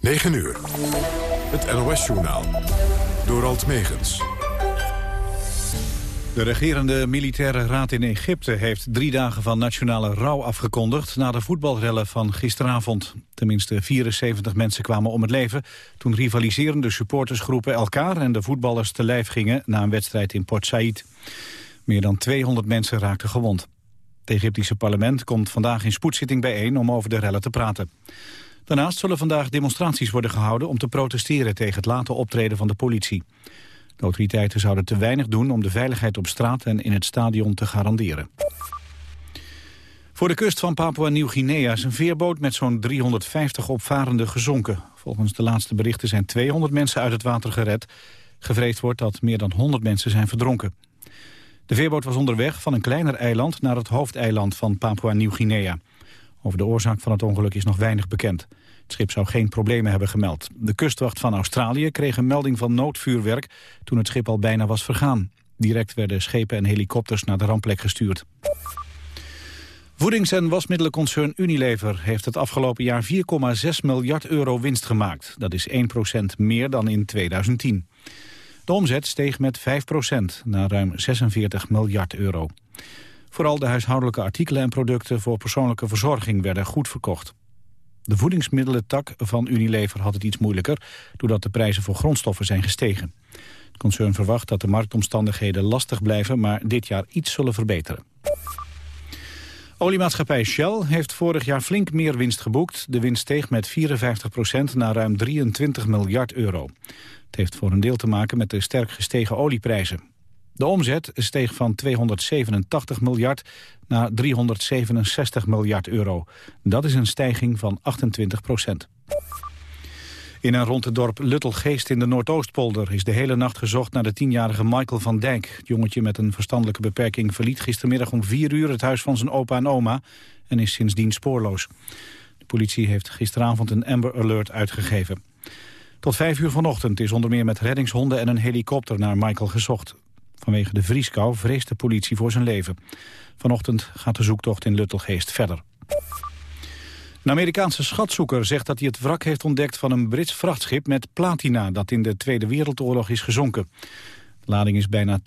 9 uur. Het NOS-journaal. Door Alt Megens. De regerende militaire raad in Egypte heeft drie dagen van nationale rouw afgekondigd... na de voetbalrellen van gisteravond. Tenminste 74 mensen kwamen om het leven... toen rivaliserende supportersgroepen elkaar en de voetballers te lijf gingen... na een wedstrijd in Port Said. Meer dan 200 mensen raakten gewond. Het Egyptische parlement komt vandaag in spoedzitting bijeen om over de rellen te praten. Daarnaast zullen vandaag demonstraties worden gehouden om te protesteren tegen het late optreden van de politie. De autoriteiten zouden te weinig doen om de veiligheid op straat en in het stadion te garanderen. Voor de kust van Papua-Nieuw-Guinea is een veerboot met zo'n 350 opvarenden gezonken. Volgens de laatste berichten zijn 200 mensen uit het water gered. Gevreesd wordt dat meer dan 100 mensen zijn verdronken. De veerboot was onderweg van een kleiner eiland naar het hoofdeiland van Papua-Nieuw-Guinea. Over de oorzaak van het ongeluk is nog weinig bekend. Het schip zou geen problemen hebben gemeld. De kustwacht van Australië kreeg een melding van noodvuurwerk toen het schip al bijna was vergaan. Direct werden schepen en helikopters naar de rampplek gestuurd. Voedings- en wasmiddelenconcern Unilever heeft het afgelopen jaar 4,6 miljard euro winst gemaakt. Dat is 1% meer dan in 2010. De omzet steeg met 5% naar ruim 46 miljard euro. Vooral de huishoudelijke artikelen en producten voor persoonlijke verzorging werden goed verkocht. De voedingsmiddelentak van Unilever had het iets moeilijker... doordat de prijzen voor grondstoffen zijn gestegen. Het concern verwacht dat de marktomstandigheden lastig blijven... maar dit jaar iets zullen verbeteren. Oliemaatschappij Shell heeft vorig jaar flink meer winst geboekt. De winst steeg met 54% naar ruim 23 miljard euro. Het heeft voor een deel te maken met de sterk gestegen olieprijzen. De omzet steeg van 287 miljard naar 367 miljard euro. Dat is een stijging van 28 procent. In en rond het dorp Luttelgeest in de Noordoostpolder is de hele nacht gezocht naar de tienjarige Michael van Dijk. Het jongetje met een verstandelijke beperking verliet gistermiddag om vier uur het huis van zijn opa en oma en is sindsdien spoorloos. De politie heeft gisteravond een Amber Alert uitgegeven. Tot vijf uur vanochtend is onder meer met reddingshonden en een helikopter naar Michael gezocht. Vanwege de vrieskou vreest de politie voor zijn leven. Vanochtend gaat de zoektocht in Luttelgeest verder. Een Amerikaanse schatzoeker zegt dat hij het wrak heeft ontdekt van een Brits vrachtschip met platina dat in de Tweede Wereldoorlog is gezonken. De lading is bijna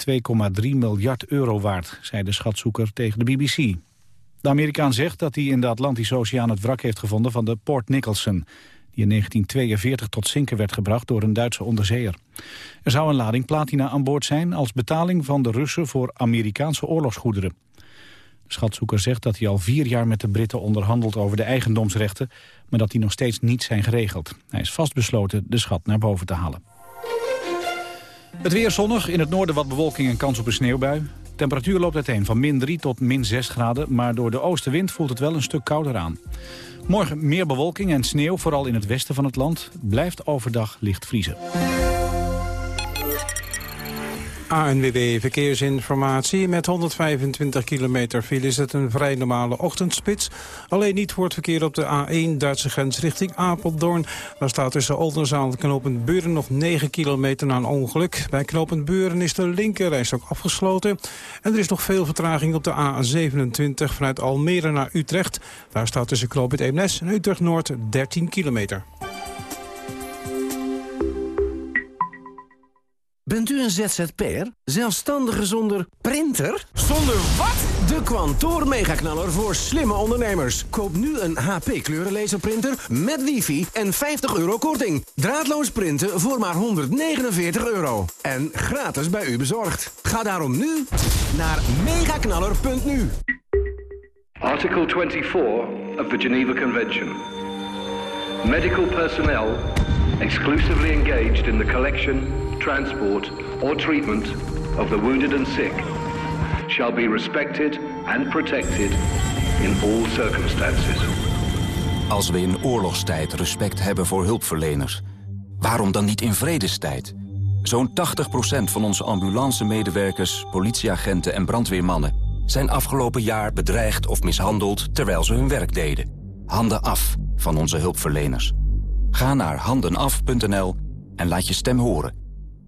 2,3 miljard euro waard, zei de schatzoeker tegen de BBC. De Amerikaan zegt dat hij in de Atlantische Oceaan het wrak heeft gevonden van de Port Nicholson die in 1942 tot zinken werd gebracht door een Duitse onderzeeër. Er zou een lading platina aan boord zijn als betaling van de Russen voor Amerikaanse oorlogsgoederen. De schatzoeker zegt dat hij al vier jaar met de Britten onderhandelt over de eigendomsrechten, maar dat die nog steeds niet zijn geregeld. Hij is vastbesloten de schat naar boven te halen. Het weer zonnig, in het noorden wat bewolking en kans op een sneeuwbui. Temperatuur loopt uiteen van min 3 tot min 6 graden, maar door de oostenwind voelt het wel een stuk kouder aan. Morgen meer bewolking en sneeuw, vooral in het westen van het land. Blijft overdag licht vriezen. ANWB Verkeersinformatie. Met 125 kilometer file is het een vrij normale ochtendspits. Alleen niet voor het verkeer op de A1 Duitse grens richting Apeldoorn. Daar staat tussen Oldenzaal en knooppunt Buren nog 9 kilometer na een ongeluk. Bij knooppunt Buren is de linkerreis ook afgesloten. En er is nog veel vertraging op de A27 vanuit Almere naar Utrecht. Daar staat tussen knooppunt Eemnes en Utrecht Noord 13 kilometer. Bent u een ZZP'er? Zelfstandige zonder printer? Zonder wat? De Kwantoor Megaknaller voor slimme ondernemers. Koop nu een HP kleurenlaserprinter met wifi en 50 euro korting. Draadloos printen voor maar 149 euro. En gratis bij u bezorgd. Ga daarom nu naar megaknaller.nu. Article 24 of the Geneva Convention. Medical personnel exclusively engaged in the collection, transport or treatment of the wounded and sick shall be respected and protected in all circumstances. Als we in oorlogstijd respect hebben voor hulpverleners, waarom dan niet in vredestijd? Zo'n 80% van onze ambulance-medewerkers, politieagenten en brandweermannen... zijn afgelopen jaar bedreigd of mishandeld terwijl ze hun werk deden. Handen af van onze hulpverleners. Ga naar handenaf.nl en laat je stem horen.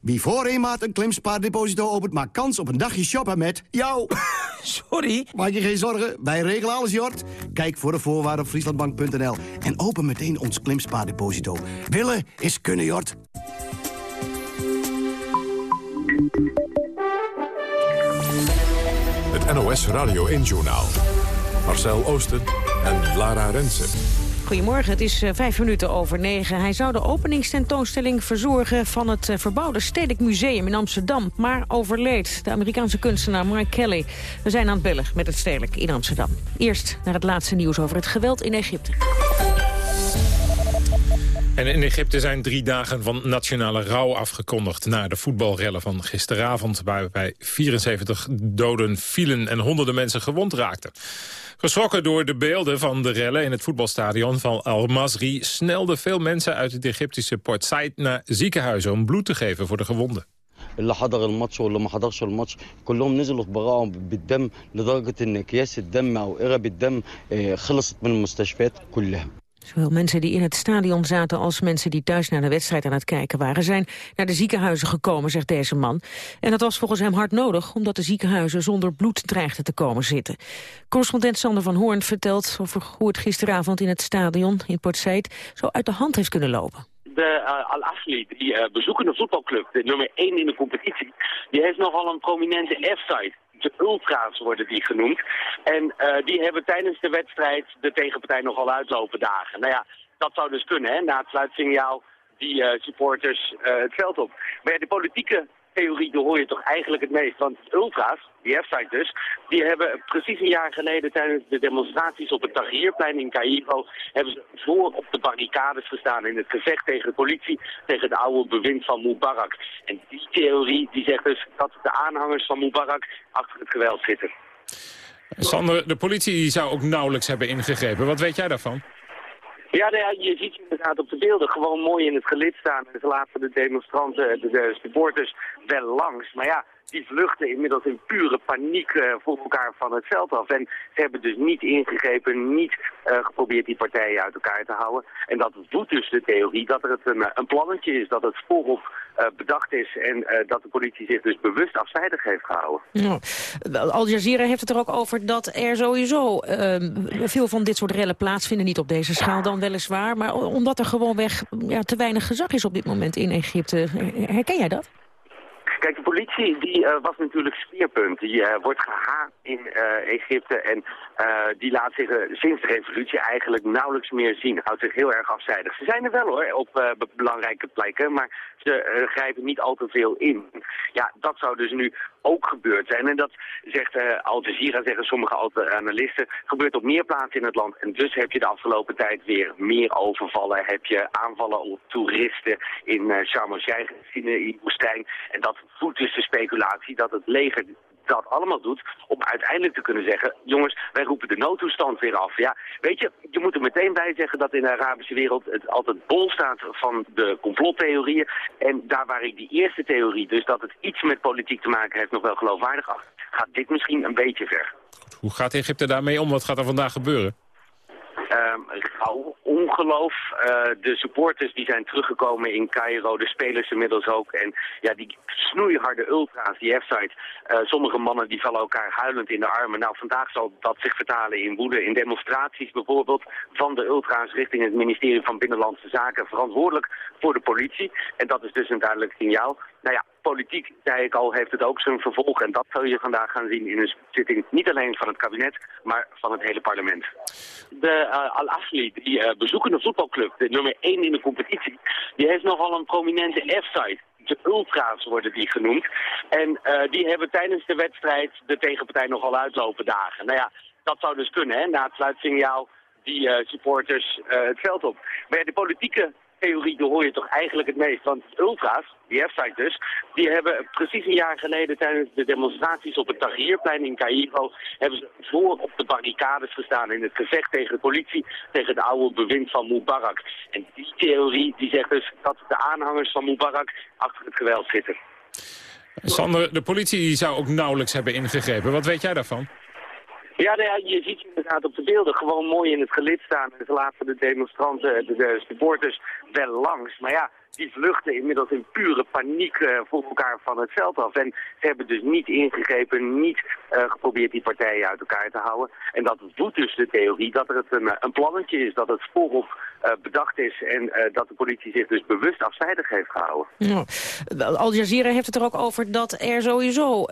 Wie voor een maand een klimspaardeposito opent, maakt kans op een dagje shoppen met jou. Sorry? Maak je geen zorgen, wij regelen alles, Jort. Kijk voor de voorwaarden op frieslandbank.nl en open meteen ons klimspaardeposito. Willen is kunnen, Jort. Het NOS Radio 1-journaal. Marcel Oosten en Lara Rensen. Goedemorgen, het is uh, vijf minuten over negen. Hij zou de openingstentoonstelling verzorgen van het uh, verbouwde Stedelijk Museum in Amsterdam. Maar overleed de Amerikaanse kunstenaar Mike Kelly. We zijn aan het bellen met het Stedelijk in Amsterdam. Eerst naar het laatste nieuws over het geweld in Egypte. En in Egypte zijn drie dagen van nationale rouw afgekondigd... na de voetbalrellen van gisteravond... waarbij 74 doden vielen en honderden mensen gewond raakten. Geschrokken door de beelden van de rellen in het voetbalstadion van Al-Masri... snelden veel mensen uit het Egyptische Port Said naar ziekenhuizen... om bloed te geven voor de gewonden. اللي حضر الماتش واللي ما حضرش الماتش كلهم نزلوا براءهم بالدم لدرجه ان اكياس الدم او قرب الدم خلصت من المستشفيات كلها Zowel mensen die in het stadion zaten als mensen die thuis naar de wedstrijd aan het kijken waren... zijn naar de ziekenhuizen gekomen, zegt deze man. En dat was volgens hem hard nodig, omdat de ziekenhuizen zonder bloed dreigden te komen zitten. Correspondent Sander van Hoorn vertelt over hoe het gisteravond in het stadion in Port Said zo uit de hand heeft kunnen lopen. De uh, Al-Ahli, die uh, bezoekende voetbalclub, de nummer 1 in de competitie, die heeft nogal een prominente F-site de ultra's worden die genoemd. En uh, die hebben tijdens de wedstrijd de tegenpartij nogal uitlopen dagen. Nou ja, dat zou dus kunnen, hè, na het sluitsignaal die uh, supporters uh, het veld op. Maar ja, de politieke theorie, daar hoor je toch eigenlijk het meest. Want ultra's, die F-site dus, die hebben precies een jaar geleden tijdens de demonstraties op het Tahrirplein in Cairo, hebben ze voor op de barricades gestaan in het gevecht tegen de politie, tegen het oude bewind van Mubarak. En die theorie, die zegt dus dat de aanhangers van Mubarak achter het geweld zitten. Sander, de politie zou ook nauwelijks hebben ingegrepen. Wat weet jij daarvan? Ja, nou je ziet inderdaad op de beelden gewoon mooi in het gelid staan. En ze laten de demonstranten, de, de supporters wel langs. Maar ja, die vluchten inmiddels in pure paniek uh, voor elkaar van het veld af. En ze hebben dus niet ingegrepen, niet uh, geprobeerd die partijen uit elkaar te houden. En dat voedt dus de theorie dat er het een, een plannetje is, dat het voorop bedacht is... en dat de politie zich dus bewust afzijdig heeft gehouden. Ja. Al Jazeera heeft het er ook over dat er sowieso veel van dit soort rellen plaatsvinden. Niet op deze schaal dan weliswaar, maar omdat er gewoonweg ja, te weinig gezag is op dit moment in Egypte. Herken jij dat? Kijk, de politie die uh, was natuurlijk speerpunt. Die uh, wordt gehaat in uh, Egypte en die laat zich sinds de revolutie eigenlijk nauwelijks meer zien. Houdt zich heel erg afzijdig. Ze zijn er wel hoor, op belangrijke plekken, maar ze grijpen niet al te veel in. Ja, dat zou dus nu ook gebeurd zijn. En dat zegt Al Jazeera, zeggen sommige analisten, gebeurt op meer plaatsen in het land. En dus heb je de afgelopen tijd weer meer overvallen. Heb je aanvallen op toeristen in Sharm el-Sheikh, in de woestijn. En dat voedt dus de speculatie dat het leger dat allemaal doet om uiteindelijk te kunnen zeggen... jongens, wij roepen de noodtoestand weer af. Ja, weet je, je moet er meteen bij zeggen dat in de Arabische wereld... het altijd bol staat van de complottheorieën. En daar waar ik die eerste theorie, dus dat het iets met politiek te maken heeft... nog wel geloofwaardig af, gaat dit misschien een beetje ver. Hoe gaat Egypte daarmee om? Wat gaat er vandaag gebeuren? Um, rouw, ongeloof. Uh, de supporters die zijn teruggekomen in Cairo, de spelers inmiddels ook. En ja, die snoeiharde ultra's, die F-site. Uh, sommige mannen die vallen elkaar huilend in de armen. Nou, vandaag zal dat zich vertalen in woede. In demonstraties bijvoorbeeld van de ultra's richting het ministerie van Binnenlandse Zaken. Verantwoordelijk voor de politie. En dat is dus een duidelijk signaal. Nou ja, politiek, zei ik al, heeft het ook zijn vervolg. En dat zal je vandaag gaan zien in een zitting niet alleen van het kabinet, maar van het hele parlement. De uh, Al-Ahli, die uh, bezoekende voetbalclub, de nummer 1 in de competitie, die heeft nogal een prominente F-site. De ultra's worden die genoemd. En uh, die hebben tijdens de wedstrijd de tegenpartij nogal uitlopen dagen. Nou ja, dat zou dus kunnen, hè, na het sluitsignaal die supporters het veld op. Maar ja, de politieke theorie die hoor je toch eigenlijk het meest. Want ultra's, die F-site dus, die hebben precies een jaar geleden tijdens de demonstraties op het Tahrirplein in Cairo, hebben ze voor op de barricades gestaan in het gevecht tegen de politie, tegen het oude bewind van Mubarak. En die theorie die zegt dus dat de aanhangers van Mubarak achter het geweld zitten. Sander, de politie zou ook nauwelijks hebben ingegrepen. Wat weet jij daarvan? Ja, nou ja, je ziet inderdaad op de beelden gewoon mooi in het gelid staan. En ze laten de demonstranten, de, de supporters wel langs. Maar ja, die vluchten inmiddels in pure paniek uh, voor elkaar van het veld af. En ze hebben dus niet ingegrepen, niet uh, geprobeerd die partijen uit elkaar te houden. En dat doet dus de theorie dat er het een, een plannetje is, dat het voorop bedacht is en dat de politie zich dus bewust afzijdig heeft gehouden. Ja. Al Jazeera heeft het er ook over dat er sowieso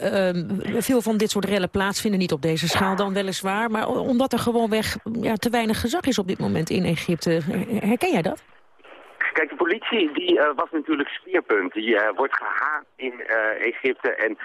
veel van dit soort rellen plaatsvinden. Niet op deze schaal dan weliswaar, maar omdat er gewoonweg ja, te weinig gezag is op dit moment in Egypte. Herken jij dat? Kijk, de politie die uh, was natuurlijk speerpunt. Die uh, wordt gehaat in uh, Egypte en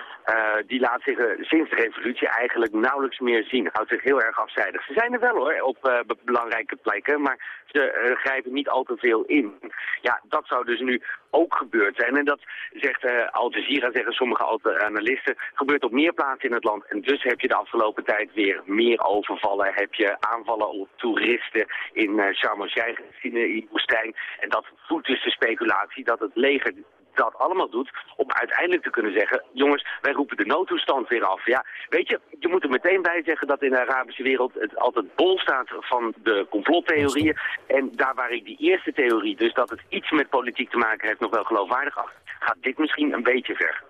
die laat zich sinds de revolutie eigenlijk nauwelijks meer zien. Houdt zich heel erg afzijdig. Ze zijn er wel hoor, op belangrijke plekken, maar ze grijpen niet al te veel in. Ja, dat zou dus nu ook gebeurd zijn. En dat zegt Al Jazeera, zeggen sommige analisten, gebeurt op meer plaatsen in het land. En dus heb je de afgelopen tijd weer meer overvallen. Heb je aanvallen op toeristen in uh, Sharm el-Sheikh, in de woestijn. En dat voedt dus de speculatie dat het leger dat allemaal doet om uiteindelijk te kunnen zeggen... jongens, wij roepen de noodtoestand weer af. Ja, weet je, je moet er meteen bij zeggen dat in de Arabische wereld... het altijd bol staat van de complottheorieën. En daar waar ik die eerste theorie, dus dat het iets met politiek te maken heeft... nog wel geloofwaardig af, gaat dit misschien een beetje ver.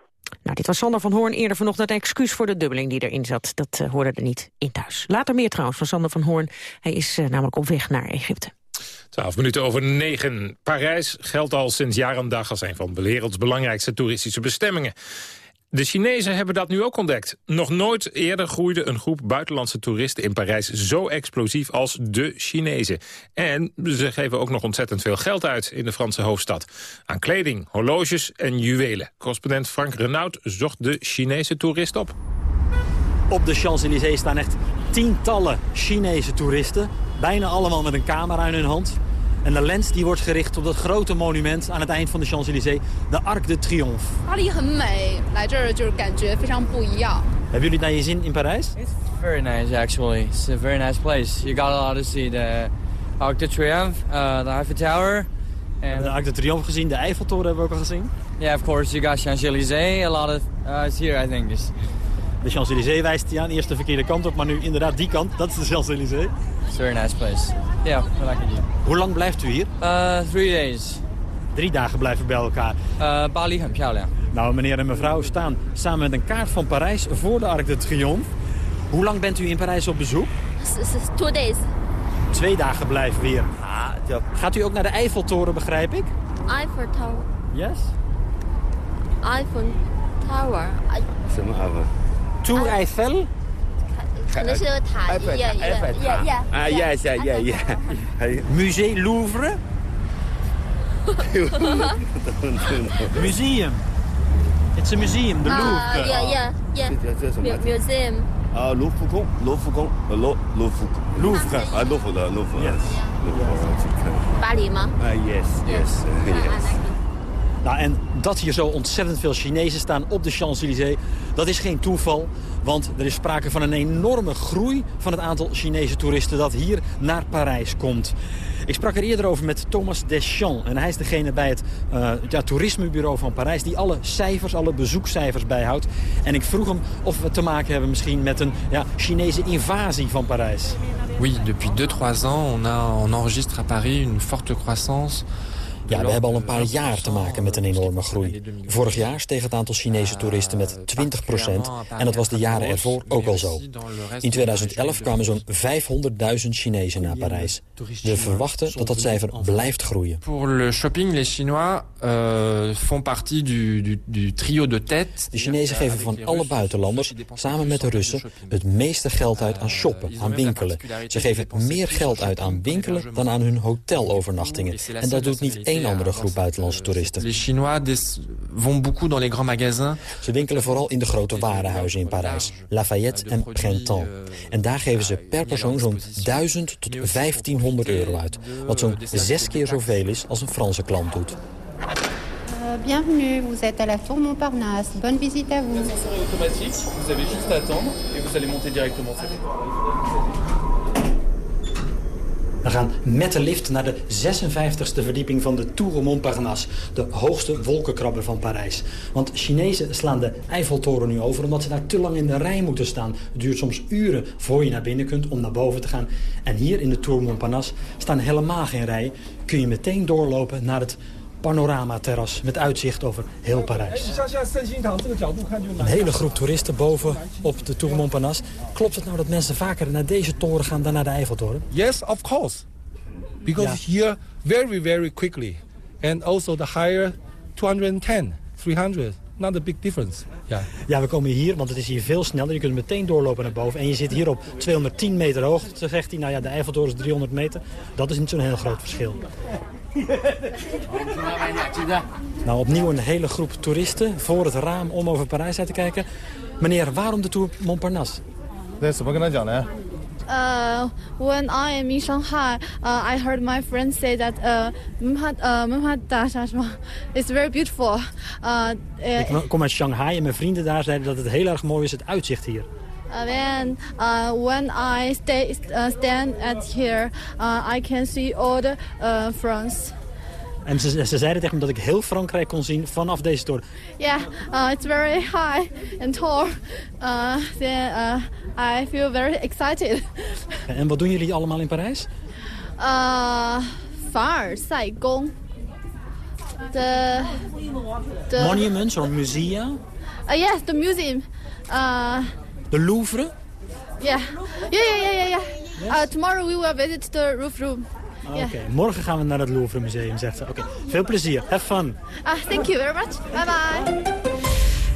Nou, dit was Sander van Hoorn eerder vanochtend een excuus voor de dubbeling die erin zat. Dat uh, hoorde er niet in thuis. Later meer trouwens van Sander van Hoorn. Hij is uh, namelijk op weg naar Egypte. Twaalf minuten over negen. Parijs geldt al sinds jaar en dag als een van de werelds belangrijkste toeristische bestemmingen. De Chinezen hebben dat nu ook ontdekt. Nog nooit eerder groeide een groep buitenlandse toeristen in Parijs zo explosief als de Chinezen. En ze geven ook nog ontzettend veel geld uit in de Franse hoofdstad. Aan kleding, horloges en juwelen. Correspondent Frank Renaud zocht de Chinese toerist op. Op de Champs-Élysées staan echt tientallen Chinese toeristen. Bijna allemaal met een camera in hun hand. En de lens die wordt gericht op dat grote monument aan het eind van de Champs-Élysées, de Arc de Triomphe. Hebben jullie het naar je zin in Parijs? It's very nice actually. It's a very nice place. You got a lot to see the Arc de Triomphe, uh, the Eiffel Tower. And... De Arc de Triomphe gezien, de Eiffeltoren hebben we ook al gezien. Yeah, of course. You got Champs-Élysées. A lot of uh, it's here, I think. It's... De Champs-Élysées wijst hij aan, eerst de verkeerde kant op, maar nu inderdaad die kant. Dat is de Champs-Élysées. It's a very nice place. Yeah, I like it. Hoe lang blijft u hier? Uh, three days. Drie dagen blijven bij elkaar. Uh, Bali, heel 漂亮. Nou, meneer en mevrouw staan samen met een kaart van Parijs voor de Arc de Triomphe. Hoe lang bent u in Parijs op bezoek? Two days. Twee dagen blijven weer. Ah, Gaat u ook naar de Eiffeltoren, begrijp ik? Eiffel Tower. Yes? Eiffel Tower. 什么 Eiffel? Tour Eiffel? 可能是塔，呀呀呀呀！啊，yes, yeah, yeah, yeah. Musée Louvre? museum. It's a museum, the Louvre. Ja, ja, ja. Museum. 啊，卢浮宫，卢浮宫，卢卢浮 Louvre. 啊，卢浮的卢浮。 Yes. 卢浮去看。巴黎吗？啊，yes, yes, yes. Nou, en dat hier zo ontzettend veel Chinezen staan op de Champs-Élysées, dat is geen toeval. Want er is sprake van een enorme groei van het aantal Chinese toeristen dat hier naar Parijs komt. Ik sprak er eerder over met Thomas Deschamps. En hij is degene bij het uh, ja, toerismebureau van Parijs... die alle cijfers, alle bezoekcijfers bijhoudt. En ik vroeg hem of we te maken hebben misschien met een ja, Chinese invasie van Parijs. Oui, depuis 2-3 ans, on, a, on enregistre à Paris une forte croissance... Ja, we hebben al een paar jaar te maken met een enorme groei. Vorig jaar steeg het aantal Chinese toeristen met 20% En dat was de jaren ervoor ook al zo. In 2011 kwamen zo'n 500.000 Chinezen naar Parijs. We verwachten dat dat cijfer blijft groeien. Voor le shopping, les Chinois uh, font partie du, du, du trio de tête. De Chinezen geven van alle buitenlanders, samen met de Russen, het meeste geld uit aan shoppen, aan winkelen. Ze geven meer geld uit aan winkelen dan aan hun hotelovernachtingen. En dat doet niet één andere groep buitenlandse toeristen. Les Chinois vont beaucoup dans les grands magasins. Ze winkelen vooral in de grote warenhuizen in Parijs, Lafayette en Printemps. En daar geven ze per persoon zo'n 1000 tot 1500 200 euro uit. Wat zo'n zes keer zoveel is als een Franse klant doet. Euh, bienvenue, vous êtes à la Tour Montparnasse. Bonne visite à vous. automatique, vous avez juste à attendre et vous allez monter directement. We gaan met de lift naar de 56e verdieping van de Tour Montparnasse. De hoogste wolkenkrabber van Parijs. Want Chinezen slaan de Eiffeltoren nu over omdat ze daar te lang in de rij moeten staan. Het duurt soms uren voor je naar binnen kunt om naar boven te gaan. En hier in de Tour Montparnasse staan helemaal geen rijen. Kun je meteen doorlopen naar het panoramaterras met uitzicht over heel Parijs. Een hele groep toeristen boven op de Tour Montparnasse. Klopt het nou dat mensen vaker naar deze toren gaan dan naar de Eiffeltoren? Yes, of course. Because here very, very quickly. And also the higher 210, 300. Not a big difference. Ja. Ja, we komen hier, want het is hier veel sneller. Je kunt meteen doorlopen naar boven. En je zit hier op 210 meter hoogte, zegt hij. Nou ja, de Eiffeltoren is 300 meter. Dat is niet zo'n heel groot verschil. Nou, opnieuw een hele groep toeristen voor het raam om over Parijs uit te kijken. Meneer, waarom de tour Montparnasse? Uh, when I am in Shanghai, uh, I heard my friends say that uh, uh, is very beautiful. Uh, ik eh, kom uit Shanghai en mijn vrienden daar zeiden dat het heel erg mooi is, het uitzicht hier. Uh, then uh, when I stay uh, stand at here, uh, I can see all the uh, France. En ze, ze zeiden tegen me dat ik heel Frankrijk kon zien vanaf deze toren. Ja, yeah, uh, it's very high and tall. then I feel very excited. en wat doen jullie allemaal in Parijs? Uh, Saigon. Saigong. De. Monuments of musea? yes, the museum. Uh, De Louvre? yeah, yeah, yeah, yeah, yeah. yeah. Uh, tomorrow we will visit the roof room. Oké, Yeah. morgen gaan we naar het Louvre Museum, zegt ze. Oké, veel plezier. Have fun. Uh, thank you very much. Bye bye.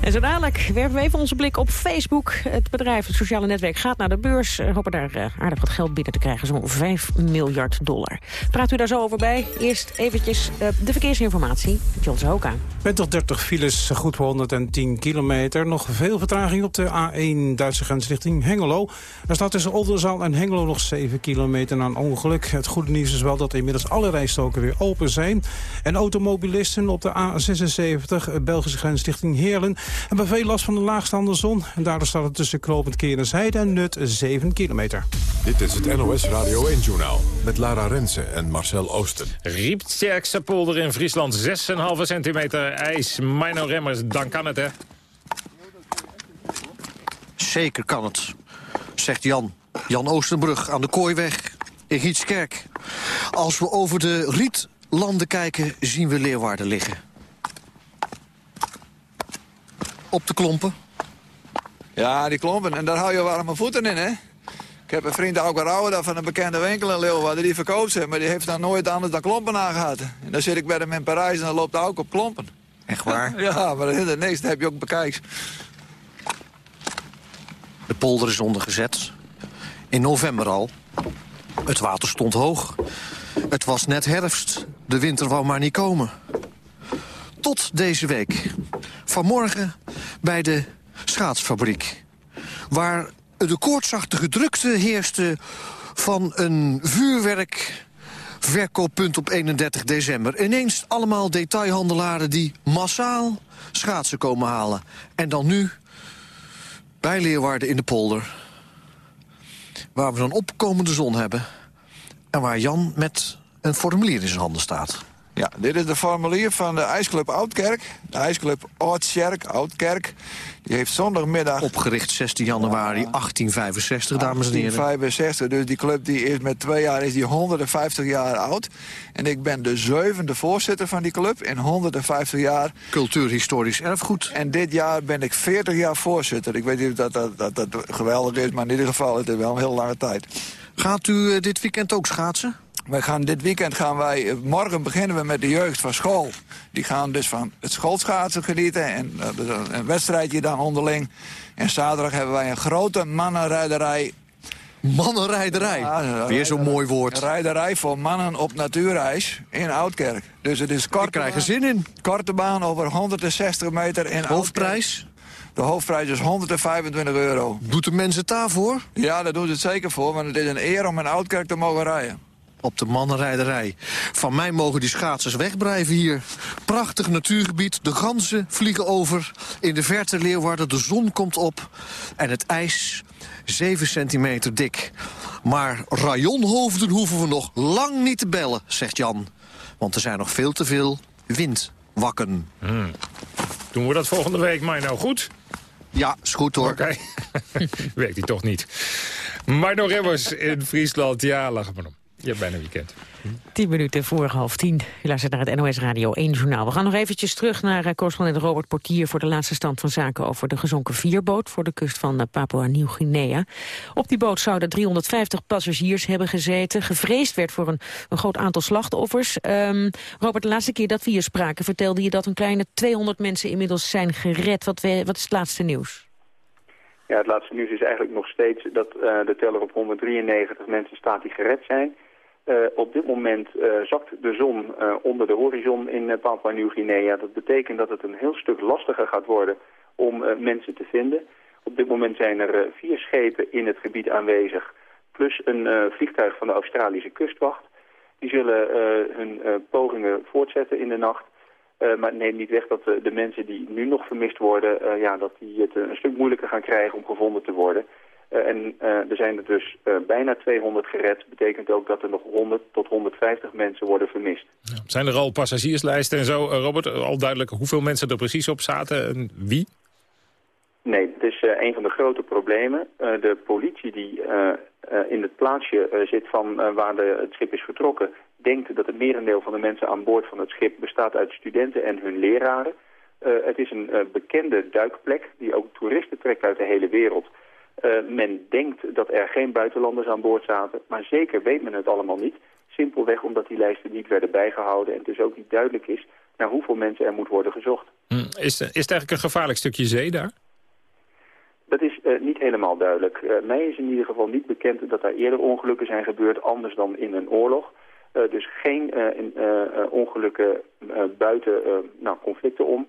En zo dadelijk werpen we even onze blik op Facebook. Het bedrijf, het sociale netwerk, gaat naar de beurs. We hopen daar eh, aardig wat geld binnen te krijgen, zo'n 5 miljard dollar. Praat u daar zo over bij. Eerst eventjes eh, de verkeersinformatie. John Zoka. Met nog 30 files, goed voor 110 kilometer. Nog veel vertraging op de A1 Duitse grens richting Hengelo. Er staat tussen Oldenzaal en Hengelo nog 7 kilometer na een ongeluk. Het goede nieuws is wel dat inmiddels alle rijstoken weer open zijn. En automobilisten op de A76 Belgische grens richting Heerlen... hebben veel last van de laagstaande zon. En daardoor staat het tussen Knopend Kerensheide en Nut 7 kilometer. Dit is het NOS Radio 1-journaal met Lara Rensen en Marcel Oosten. Rieptjerkse polder in Friesland, 6,5 centimeter ijs. Mino Remmers, dan kan het, hè? Zeker kan het, zegt Jan. Jan Oosterbrug aan de Kooiweg in Gietskerk. Als we over de rietlanden kijken, zien we Leeuwarden liggen. Op de klompen. Ja, die klompen. En daar hou je warme voeten in, hè? Ik heb een vriend, ook Rauwe, van een bekende winkel in Leeuwarden. Die verkoopt ze, maar die heeft dan nooit anders dan klompen aangehad. En dan zit ik bij hem in Parijs en dan loopt hij ook op klompen. Echt waar? ja, maar dat is niks. Heb je ook bekijks. De polder is ondergezet. In november al. Het water stond hoog. Het was net herfst. De winter wou maar niet komen. Tot deze week. Vanmorgen bij de schaatsfabriek. Waar de koortsachtige drukte heerste van een vuurwerk verkooppunt op 31 december. Ineens allemaal detailhandelaren die massaal schaatsen komen halen. En dan nu bij Leeuwarden in de polder. Waar we zo'n opkomende zon hebben. En waar Jan met een formulier in zijn handen staat. Ja, dit is de formulier van de IJsclub Oudkerk. De IJsclub Oudkerk, Oudkerk. Die heeft zondagmiddag... Opgericht 16 januari 1865, dames en heren. 1865, dus die club die is met twee jaar is die 150 jaar oud. En ik ben de zevende voorzitter van die club in 150 jaar. Cultuurhistorisch erfgoed. En dit jaar ben ik 40 jaar voorzitter. Ik weet niet of dat, dat, dat, dat geweldig is, maar in ieder geval is het wel een heel lange tijd. Gaat u eh, dit weekend ook schaatsen? Wij gaan, dit weekend gaan wij, eh, morgen beginnen we met de jeugd van school. Die gaan dus van het schoolschaatsen genieten en eh, een- wedstrijdje dan onderling. En zaterdag hebben wij een grote mannenrijderij. Mannenrijderij? Weer zo'n mooi woord. Een rijderij voor mannen op natuurreis in Oudkerk. Dus het is kort. krijg er zin in. Korte baan over 160 meter in Hoofdprijs? De hoofdprijs is 125 euro. Doet de mensen het daarvoor? Ja, daar doen ze het zeker voor, want het is een eer om in Oudkerk te mogen rijden. Op de mannenrijderij. Van mij mogen die schaatsers wegblijven hier. Prachtig natuurgebied, de ganzen vliegen over. In de verte Leeuwarden, de zon komt op. En het ijs, 7 centimeter dik. Maar rayonhoofden hoeven we nog lang niet te bellen, zegt Jan. Want er zijn nog veel te veel windwakken. Hmm. Doen we dat volgende week, maar nou goed? Ja, is goed hoor. Oké. Werkt die toch niet. Marno Remmers in Friesland. Ja, lach maar om. Je hebt bijna weekend. Tien minuten voor half tien. U luistert naar het NOS Radio 1 journaal. We gaan nog eventjes terug naar uh, correspondent Robert Portier... voor de laatste stand van zaken over de gezonken vierboot... voor de kust van uh, Papua-Nieuw-Guinea. Op die boot zouden 350 passagiers hebben gezeten. Gevreesd werd voor een, een groot aantal slachtoffers. Um, Robert, de laatste keer dat we hier spraken... vertelde je dat een kleine 200 mensen inmiddels zijn gered. Wat, we, wat is het laatste nieuws? Ja, het laatste nieuws is eigenlijk nog steeds dat uh, de teller op 193 mensen staat die gered zijn. Uh, op dit moment uh, zakt de zon uh, onder de horizon in uh, Papua-Nieuw-Guinea. Dat betekent dat het een heel stuk lastiger gaat worden om mensen te vinden. Op dit moment zijn er vier schepen in het gebied aanwezig, plus een vliegtuig van de Australische kustwacht. Die zullen hun pogingen voortzetten in de nacht. maar het neemt niet weg dat de mensen die nu nog vermist worden, ja, dat die het een stuk moeilijker gaan krijgen om gevonden te worden. Uh, en uh, er zijn er dus uh, bijna 200 gered. betekent ook dat er nog 100 tot 150 mensen worden vermist. Ja. Zijn er al passagierslijsten en zo, Robert? Al duidelijk hoeveel mensen er precies op zaten en wie? Nee, het is een van de grote problemen. de politie die in het plaatsje zit van waar de, het schip is vertrokken... denkt dat het merendeel van de mensen aan boord van het schip bestaat uit studenten en hun leraren. het is een bekende duikplek die ook toeristen trekt uit de hele wereld... Uh, men denkt dat er geen buitenlanders aan boord zaten, maar zeker weet men het allemaal niet. Simpelweg omdat die lijsten niet werden bijgehouden en het dus ook niet duidelijk is naar hoeveel mensen er moet worden gezocht. Hm. Is, is het eigenlijk een gevaarlijk stukje zee daar? Dat is uh, niet helemaal duidelijk. Uh, mij is in ieder geval niet bekend dat daar eerder ongelukken zijn gebeurd, anders dan in een oorlog. dus geen ongelukken buiten nou, conflicten om.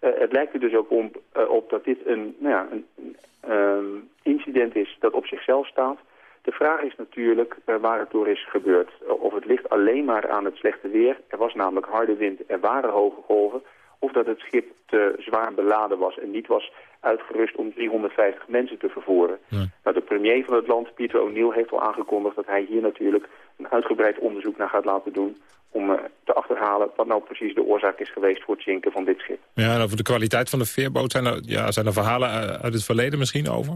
Het lijkt er dus ook om, op dat dit een, nou ja, een, um, incident is dat op zichzelf staat. De vraag is natuurlijk uh, waar het door is gebeurd. Of het ligt alleen maar aan het slechte weer. Er was namelijk harde wind, er waren hoge golven. Of dat het schip te zwaar beladen was en niet was uitgerust om 350 mensen te vervoeren. Ja. Nou, de premier van het land, Pieter O'Neill, heeft al aangekondigd dat hij hier natuurlijk een uitgebreid onderzoek naar gaat laten doen om uh, te achterhalen wat nou precies de oorzaak is geweest voor het zinken van dit schip. Ja, en over de kwaliteit van de veerboot, zijn er, ja, zijn er verhalen uit het verleden misschien over?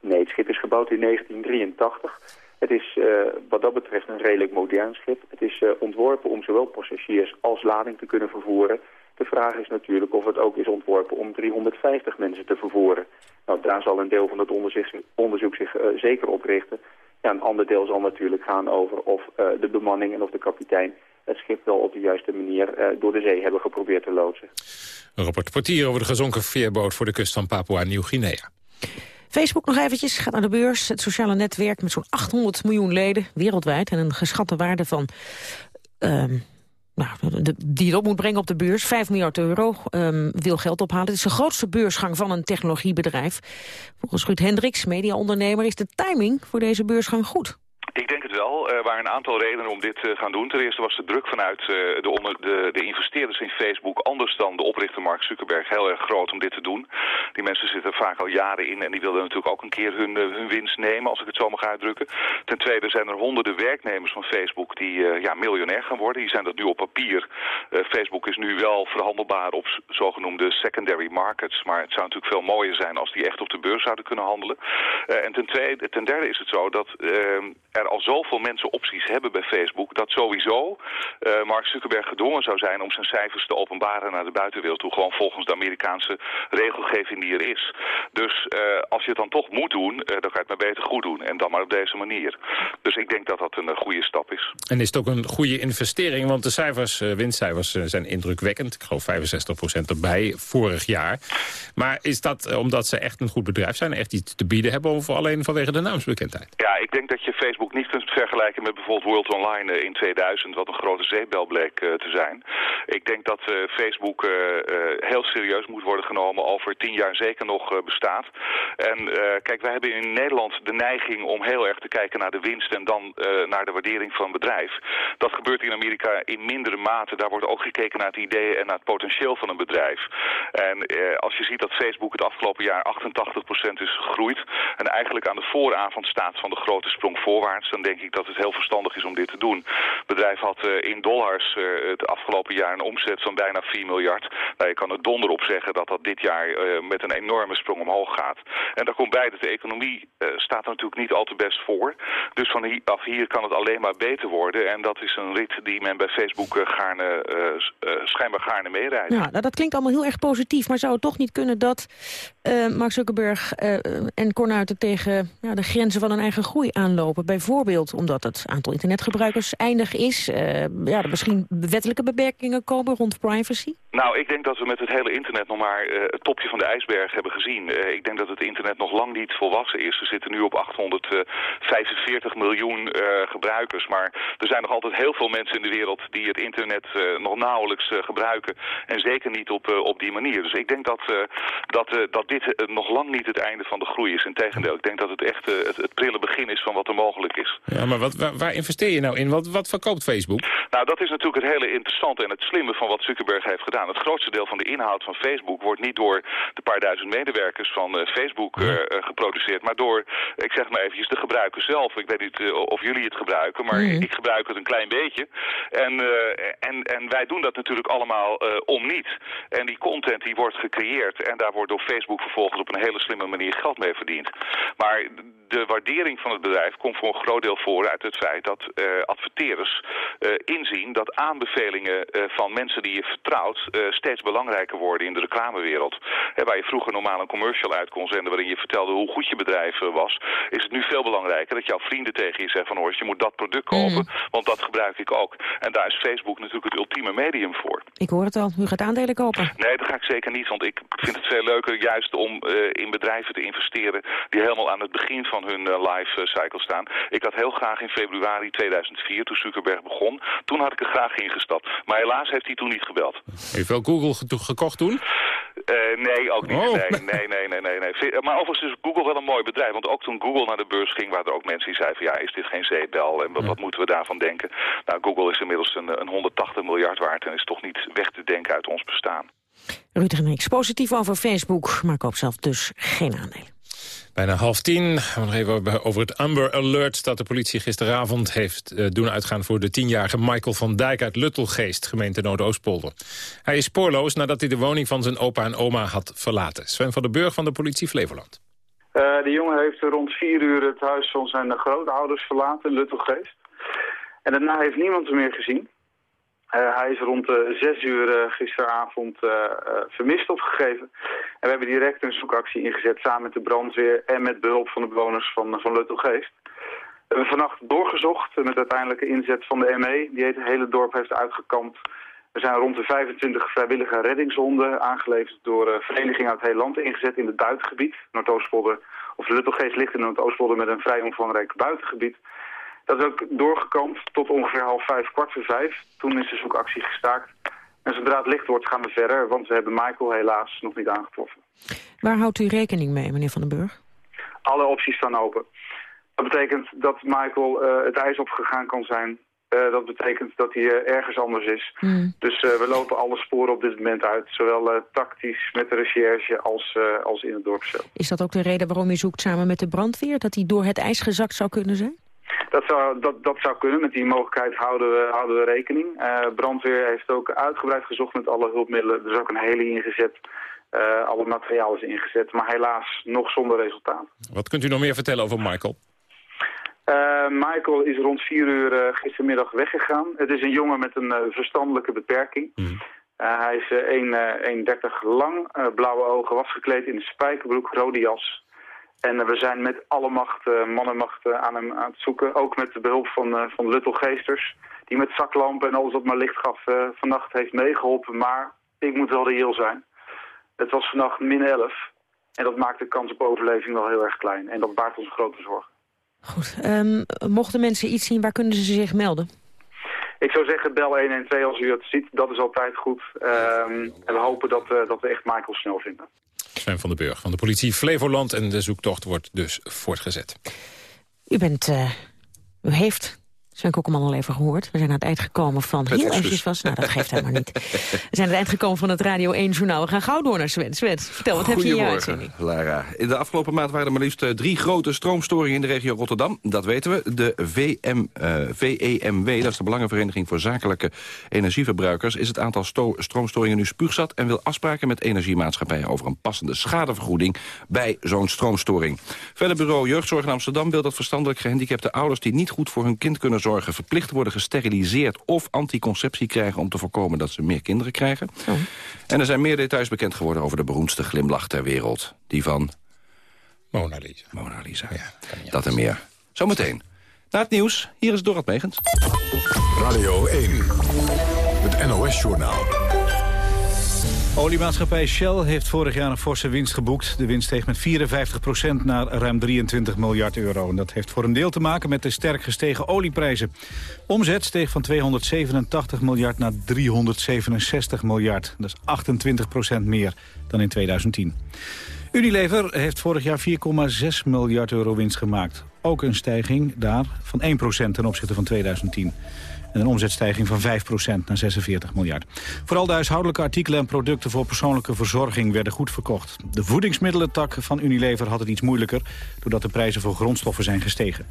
Nee, het schip is gebouwd in 1983. Het is uh, wat dat betreft een redelijk modern schip. Het is uh, ontworpen om zowel passagiers als lading te kunnen vervoeren. De vraag is natuurlijk of het ook is ontworpen om 350 mensen te vervoeren. Nou, daar zal een deel van het onderzoek, onderzoek zich uh, zeker op richten. Ja, een ander deel zal natuurlijk gaan over of uh, de bemanning en of de kapitein het schip wel op de juiste manier uh, door de zee hebben geprobeerd te loodsen. Robert Portier over de gezonken veerboot voor de kust van Papua-Nieuw-Guinea. Facebook nog eventjes, gaat naar de beurs. Het sociale netwerk met zo'n 800 miljoen leden wereldwijd... en een geschatte waarde van... Um, nou, die het op moet brengen op de beurs. 5 miljard euro um, wil geld ophalen. Het is de grootste beursgang van een technologiebedrijf. Volgens Ruud Hendricks, mediaondernemer, is de timing voor deze beursgang goed. Ik denk het wel. Er waren een aantal redenen om dit te gaan doen. Ten eerste was de druk vanuit uh, de, de, de, investeerders in Facebook... anders dan de oprichter Mark Zuckerberg heel erg groot om dit te doen. Die mensen zitten vaak al jaren in... en die wilden natuurlijk ook een keer hun, uh, hun winst nemen, als ik het zo mag uitdrukken. Ten tweede zijn er honderden werknemers van Facebook die ja, miljonair gaan worden. Die zijn dat nu op papier. Facebook is nu wel verhandelbaar op zogenoemde secondary markets. Maar het zou natuurlijk veel mooier zijn als die echt op de beurs zouden kunnen handelen. en ten, tweede, ten derde is het zo dat er al zoveel mensen opties hebben bij Facebook... dat sowieso uh, Mark Zuckerberg gedwongen zou zijn om zijn cijfers te openbaren naar de buitenwereld toe. Gewoon volgens de Amerikaanse regelgeving die er is. Dus uh, als je het dan toch moet doen, uh, dan kan je het maar beter goed doen. En dan maar op deze manier. Dus ik denk dat dat een goede stap is. En is het ook een goede investering? Want de cijfers, winstcijfers zijn indrukwekkend. Ik geloof 65% erbij vorig jaar. Maar is dat omdat ze echt een goed bedrijf zijn... echt iets te bieden hebben of alleen vanwege de naamsbekendheid? Ja, ik denk dat je Facebook niet kunt vergelijken met bijvoorbeeld World Online eh, in 2000, wat een grote zeepbel bleek eh, te zijn. Ik denk dat eh, Facebook heel serieus moet worden genomen, over tien jaar zeker nog bestaat. En kijk, wij hebben in Nederland de neiging om heel erg te kijken naar de winst en dan naar de waardering van een bedrijf. Dat gebeurt in Amerika in mindere mate. Daar wordt ook gekeken naar het idee en naar het potentieel van een bedrijf. En als je ziet dat Facebook het afgelopen jaar 88% is gegroeid en eigenlijk aan de vooravond staat van de grote sprong voorwaarts, dan denk ik dat het heel verstandig is om dit te doen. Het bedrijf had eh, in dollars eh, het afgelopen jaar een omzet van bijna 4 miljard. Nou, je kan er donder op zeggen dat dat dit jaar eh, met een enorme sprong omhoog gaat. En daar komt bij dat de economie staat er natuurlijk niet al te best voor. Dus van hier kan het alleen maar beter worden. En dat is een rit die men bij Facebook gaarne, schijnbaar gaarne meerijdt. Ja, nou, dat klinkt allemaal heel erg positief, maar zou het toch niet kunnen dat eh, Mark Zuckerberg en Cornuiten tegen ja, de grenzen van hun eigen groei aanlopen? Bijvoorbeeld omdat het aantal internetgebruikers eindig is, eh, ja, er misschien wettelijke beperkingen komen rond privacy? Nou, ik denk dat we met het hele internet nog maar eh, het topje van de ijsberg hebben gezien. Eh, ik denk dat het internet nog lang niet volwassen is. We zitten nu op 845 miljoen gebruikers. Maar er zijn nog altijd heel veel mensen in de wereld die het internet nog nauwelijks gebruiken. En zeker niet op, op die manier. Dus ik denk dat, dat, dat dit nog lang niet het einde van de groei is. Integendeel, ik denk dat het echt het prille begin is van wat er mogelijk is. Ja, maar wat, waar, waar investeer je nou in? Wat, wat verkoopt Facebook? Nou, dat is natuurlijk het hele interessante en het slimme van wat Zuckerberg heeft gedaan. Het grootste deel van de inhoud van Facebook wordt niet door de paar duizend medewerkers van eh, Facebook eh, eh, geproduceerd, maar door, ik zeg maar eventjes, de gebruiker zelf. Ik weet niet eh, of jullie het gebruiken, maar ik gebruik het een klein beetje. En, eh, en, en wij doen dat natuurlijk allemaal eh, om niet. En die content die wordt gecreëerd en daar wordt door Facebook vervolgens op een hele slimme manier geld mee verdiend. Maar de waardering van het bedrijf komt voor een groot deel voor uit het feit dat eh, adverteerders eh, inzien dat aanbevelingen eh, van mensen die je vertrouwt steeds belangrijker worden in de reclamewereld. Hè, waar je vroeger normaal een commercial uit kon zenden waarin je vertelde hoe goed je bedrijf was, is het nu veel belangrijker dat jouw vrienden tegen je zeggen van hoor, je moet dat product kopen, want dat gebruik ik ook. En daar is Facebook natuurlijk het ultieme medium voor. Ik hoor het al, u gaat aandelen kopen. Nee, dat ga ik zeker niet, want ik vind het veel leuker juist om in bedrijven te investeren die helemaal aan het begin van hun eh, life eh, cycle staan. Ik had heel graag in februari 2004, toen Zuckerberg begon, toen had ik er graag ingestapt. Maar helaas heeft hij toen niet gebeld. Heeft wel Google ge- gekocht toen? Eh, nee, ook niet. Oh. Nee, nee, nee, nee, nee, Maar overigens is Google wel een mooi bedrijf. Want ook toen Google naar de beurs ging, waren er ook mensen die zeiden van ja, is dit geen zeepbel? En wat, wat moeten we daarvan denken? Nou, Google is inmiddels een, een 180 miljard waard en is toch niet weg te denken uit ons bestaan. Ruud Reneeks, positief over Facebook, maar koop zelf dus geen aandelen. Bijna half tien. Nog even over- over het Amber Alert dat de politie gisteravond heeft eh, doen uitgaan voor de tienjarige Michael van Dijk uit Luttelgeest, gemeente Noordoostpolder. Hij is spoorloos nadat hij de woning van zijn opa en oma had verlaten. Sven van den Burg van de politie Flevoland. Eh, de jongen heeft rond vier uur het huis van zijn grootouders verlaten in Luttelgeest. En daarna heeft niemand hem meer gezien. Eh, hij is rond uh, zes uur uh, gisteravond vermist opgegeven. En we hebben direct een zoekactie ingezet samen met de brandweer en met behulp van de bewoners van, van Luttelgeest. We hebben vannacht doorgezocht met uiteindelijke inzet van de ME, die het hele dorp heeft uitgekampt. Er zijn rond de 25 vrijwillige reddingshonden aangeleverd door verenigingen uit het hele land ingezet in het buitengebied. Noordoostpolder, of Luttelgeest ligt in Noordoostpolder met een vrij omvangrijk buitengebied. Dat is ook doorgekampt tot ongeveer half vijf, kwart voor vijf. Toen is de zoekactie gestaakt. En zodra het licht wordt gaan we verder, want we hebben Michael helaas nog niet aangetroffen. Waar houdt u rekening mee, meneer Van den Burg? Alle opties staan open. Dat betekent dat Michael uh, het ijs opgegaan kan zijn. Uh, dat betekent dat hij uh, ergens anders is. Mm. Dus we lopen alle sporen op dit moment uit. Zowel tactisch met de recherche als, als in het dorp zelf. Is dat ook de reden waarom u zoekt samen met de brandweer? Dat hij door het ijs gezakt zou kunnen zijn? Dat zou, dat, dat zou kunnen. Met die mogelijkheid houden we, houden we rekening. Uh, brandweer heeft ook uitgebreid gezocht met alle hulpmiddelen. Er is ook een heli ingezet. Uh, alle materiaal is ingezet. Maar helaas nog zonder resultaat. Wat kunt u nog meer vertellen over Michael? Uh, Michael is rond vier uur gistermiddag weggegaan. Het is een jongen met een verstandelijke beperking. Mm. hij is 1,30 lang, blauwe ogen, was gekleed in een spijkerbroek, rode jas. En we zijn met alle macht, uh, mannenmacht uh, aan hem aan het zoeken. Ook met de behulp van, uh, van Luttelgeesters. Die met zaklampen en alles wat maar licht gaf vannacht heeft meegeholpen. Maar ik moet wel reëel zijn. Het was vannacht min 11. En dat maakt de kans op overleving wel heel erg klein. En dat baart ons grote zorgen. Goed. Ehm, mochten mensen iets zien, waar kunnen ze zich melden? Ik zou zeggen, bel 112 als u het ziet. Dat is altijd goed. Ehm, en we hopen dat, eh, dat we echt Michael snel vinden. Sven van den Burg van de politie Flevoland. En de zoektocht wordt dus voortgezet. U bent... Uh, u heeft Sven Kokkeman al even gehoord. We zijn aan het eind gekomen van... Heel eventjes was, nou dat geeft helemaal niet. We zijn aan het eind gekomen van het Radio 1 Journaal. We gaan gauw door naar Sven. Sven, vertel, wat heb je in je uitzending? Lara. In de afgelopen maand waren er maar liefst eh, drie grote stroomstoringen in de regio Rotterdam. Dat weten we. De VM, uh, VEMW, dat is de Belangenvereniging voor Zakelijke Energieverbruikers... is het aantal stroomstoringen nu spuugzat... en wil afspraken met energiemaatschappijen over een passende schadevergoeding... bij zo'n stroomstoring. Verder bureau Jeugdzorg in Amsterdam wil dat verstandelijk gehandicapte ouders... die niet goed voor hun kind kunnen zorgen verplicht worden gesteriliseerd... of anticonceptie krijgen om te voorkomen dat ze meer kinderen krijgen. Oh. En er zijn meer details bekend geworden over de beroemdste glimlach ter wereld. Die van... Mona Lisa. Mona Lisa. Ja, dat en meer. Zometeen. Na het nieuws, hier is Dorot Megens. Radio 1, het NOS-journaal. Oliemaatschappij Shell heeft vorig jaar een forse winst geboekt. De winst steeg met 54% naar ruim 23 miljard euro. En dat heeft voor een deel te maken met de sterk gestegen olieprijzen. Omzet steeg van 287 miljard naar 367 miljard. Dat is 28% meer dan in 2010. Unilever heeft vorig jaar 4,6 miljard euro winst gemaakt. Ook een stijging daar van 1% ten opzichte van 2010. En een omzetstijging van 5% naar 46 miljard. Vooral de huishoudelijke artikelen en producten voor persoonlijke verzorging werden goed verkocht. De voedingsmiddelentak van Unilever had het iets moeilijker... doordat de prijzen voor grondstoffen zijn gestegen.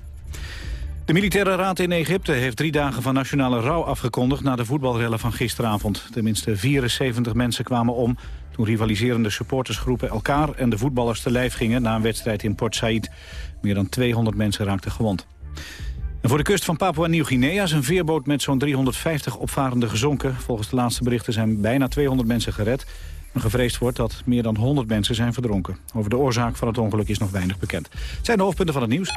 De militaire raad in Egypte heeft drie dagen van nationale rouw afgekondigd... na de voetbalrellen van gisteravond. Tenminste 74 mensen kwamen om toen rivaliserende supportersgroepen elkaar en de voetballers te lijf gingen... na een wedstrijd in Port Said. Meer dan 200 mensen raakten gewond voor de kust van Papua-Nieuw-Guinea is een veerboot met zo'n 350 opvarenden gezonken. Volgens de laatste berichten zijn bijna 200 mensen gered. Maar gevreesd wordt dat meer dan 100 mensen zijn verdronken. Over de oorzaak van het ongeluk is nog weinig bekend. Het zijn de hoofdpunten van het nieuws.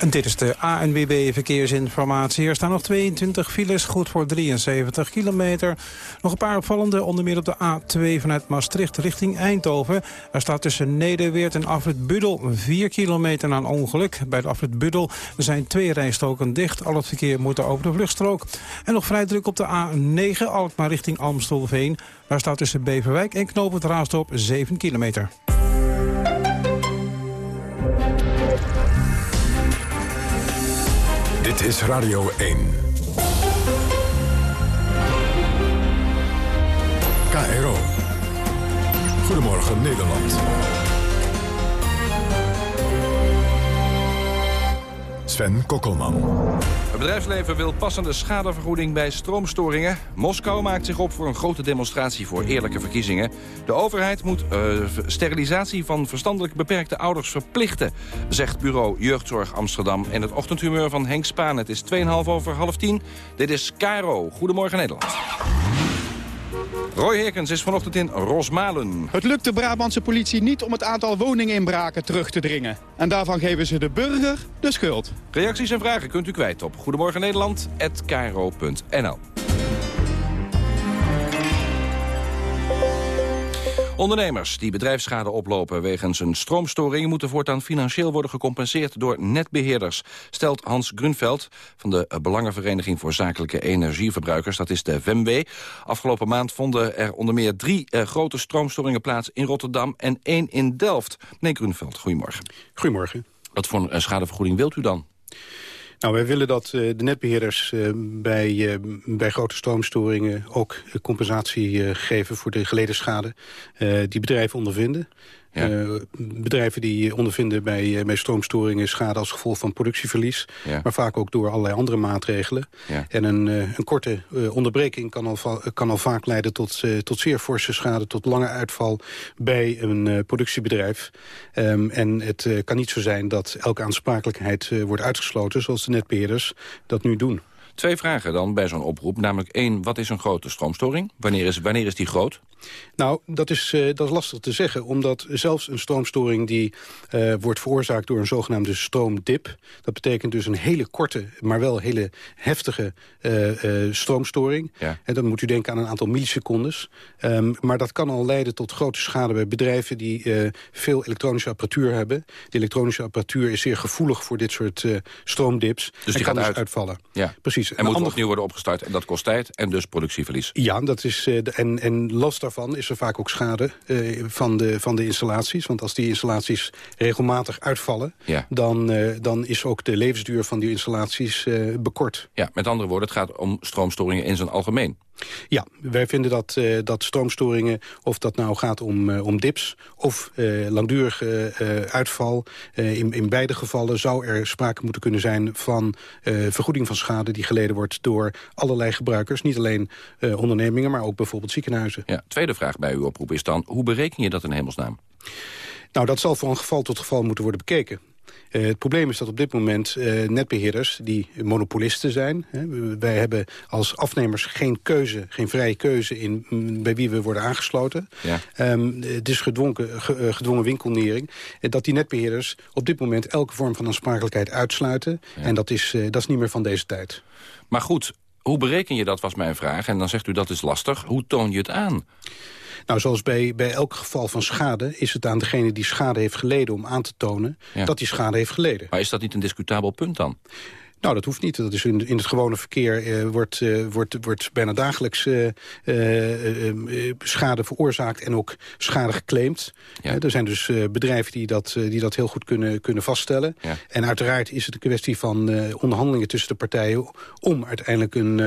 En dit is de ANWB Verkeersinformatie. Er staan nog 22 files, goed voor 73 kilometer. Nog een paar opvallende, onder meer op de A2 vanuit Maastricht richting Eindhoven. Er staat tussen Nederweert en Afrit Buddel 4 kilometer na een ongeluk. Bij de Afrit Buddel zijn twee rijstoken dicht. Al het verkeer moet over de vluchtstrook. En nog vrij druk op de A9, Alkmaar richting Amstelveen. Daar staat tussen Beverwijk en Knoop het Raasdorp 7 kilometer. Dit is Radio 1. KRO. Goedemorgen Nederland. Sven Kokkelman. Het bedrijfsleven wil passende schadevergoeding bij stroomstoringen. Moskou maakt zich op voor een grote demonstratie voor eerlijke verkiezingen. De overheid moet uh, sterilisatie van verstandelijk beperkte ouders verplichten... zegt bureau Jeugdzorg Amsterdam. En het ochtendhumeur van Henk Spaan. Het is 2,5 over half 10. Dit is Caro. Goedemorgen Nederland. Roy Herkens is vanochtend in Rosmalen. Het lukt de Brabantse politie niet om het aantal woninginbraken terug te dringen. En daarvan geven ze de burger de schuld. Reacties en vragen kunt u kwijt op Goedemorgen Ondernemers die bedrijfsschade oplopen wegens een stroomstoring... moeten voortaan financieel worden gecompenseerd door netbeheerders... stelt Hans Grunveld van de Belangenvereniging voor Zakelijke Energieverbruikers. Dat is de VEMW. Afgelopen maand vonden er onder meer drie eh, grote stroomstoringen plaats... in Rotterdam en één in Delft. Meneer Grunveld, goedemorgen. Goedemorgen. Wat voor een schadevergoeding wilt u dan? Nou, wij willen dat uh, de netbeheerders uh, bij, uh, bij grote stroomstoringen ook compensatie geven voor de geleden schade die bedrijven ondervinden. Ja. bedrijven die ondervinden bij, bij stroomstoringen schade als gevolg van productieverlies. Ja. Maar vaak ook door allerlei andere maatregelen. Ja. En een, een korte onderbreking kan al, kan al vaak leiden tot, tot zeer forse schade, tot lange uitval bij een productiebedrijf. Um, en het kan niet zo zijn dat elke aansprakelijkheid wordt uitgesloten zoals de netbeheerders dat nu doen. Twee vragen dan bij zo'n oproep. Namelijk één, wat is een grote stroomstoring? Wanneer is, wanneer is die groot? Nou, dat is, uh, dat is lastig te zeggen. Omdat zelfs een stroomstoring die uh, wordt veroorzaakt door een zogenaamde stroomdip... dat betekent dus een hele korte, maar wel hele heftige uh, stroomstoring. Ja. En dan moet u denken aan een aantal millisecondes. Um, maar dat kan al leiden tot grote schade bij bedrijven... die veel elektronische apparatuur hebben. De elektronische apparatuur is zeer gevoelig voor dit soort stroomdips. Dus die en gaat kan uit. dus uitvallen. Ja. Precies. En moet ander... opnieuw worden opgestart. En dat kost tijd en dus productieverlies. Ja, dat is, en, en los daarvan is er vaak ook schade uh, van, de, van de installaties. Want als die installaties regelmatig uitvallen... Ja. Dan, uh, dan is ook de levensduur van die installaties bekort. Ja, met andere woorden, het gaat om stroomstoringen in zijn algemeen. Ja, wij vinden dat, uh, dat stroomstoringen, of dat nou gaat om, uh, om dips... of uh, langdurige uitval, in, in beide gevallen zou er sprake moeten kunnen zijn... van vergoeding van schade die geleden wordt door allerlei gebruikers. Niet alleen ondernemingen, maar ook bijvoorbeeld ziekenhuizen. Ja, tweede vraag bij uw oproep is dan, hoe bereken je dat in hemelsnaam? Nou, dat zal een geval tot geval moeten worden bekeken. Uh, het probleem is dat op dit moment uh, netbeheerders die monopolisten zijn. Hè, wij hebben als afnemers geen keuze, geen vrije keuze in m, bij wie we worden aangesloten. Ja. Um, het is gedwongen, ge, gedwongen winkelnering. Dat die netbeheerders op dit moment elke vorm van aansprakelijkheid uitsluiten. Ja. En dat is, dat is niet meer van deze tijd. Maar goed, hoe bereken je dat was mijn vraag. En dan zegt u dat is lastig. Hoe toon je het aan? Nou, zoals bij, bij elk geval van schade is het aan degene die schade heeft geleden... om aan te tonen Ja. dat die schade heeft geleden. Maar is dat niet een discutabel punt dan? Nou, dat hoeft niet. Dat is in, in het gewone verkeer eh, wordt, eh, wordt, wordt bijna dagelijks eh, schade veroorzaakt en ook schade geclaimd. Ja. Er zijn dus bedrijven die dat, die dat heel goed kunnen, kunnen vaststellen. Ja. En uiteraard is het een kwestie van onderhandelingen tussen de partijen... om uiteindelijk een,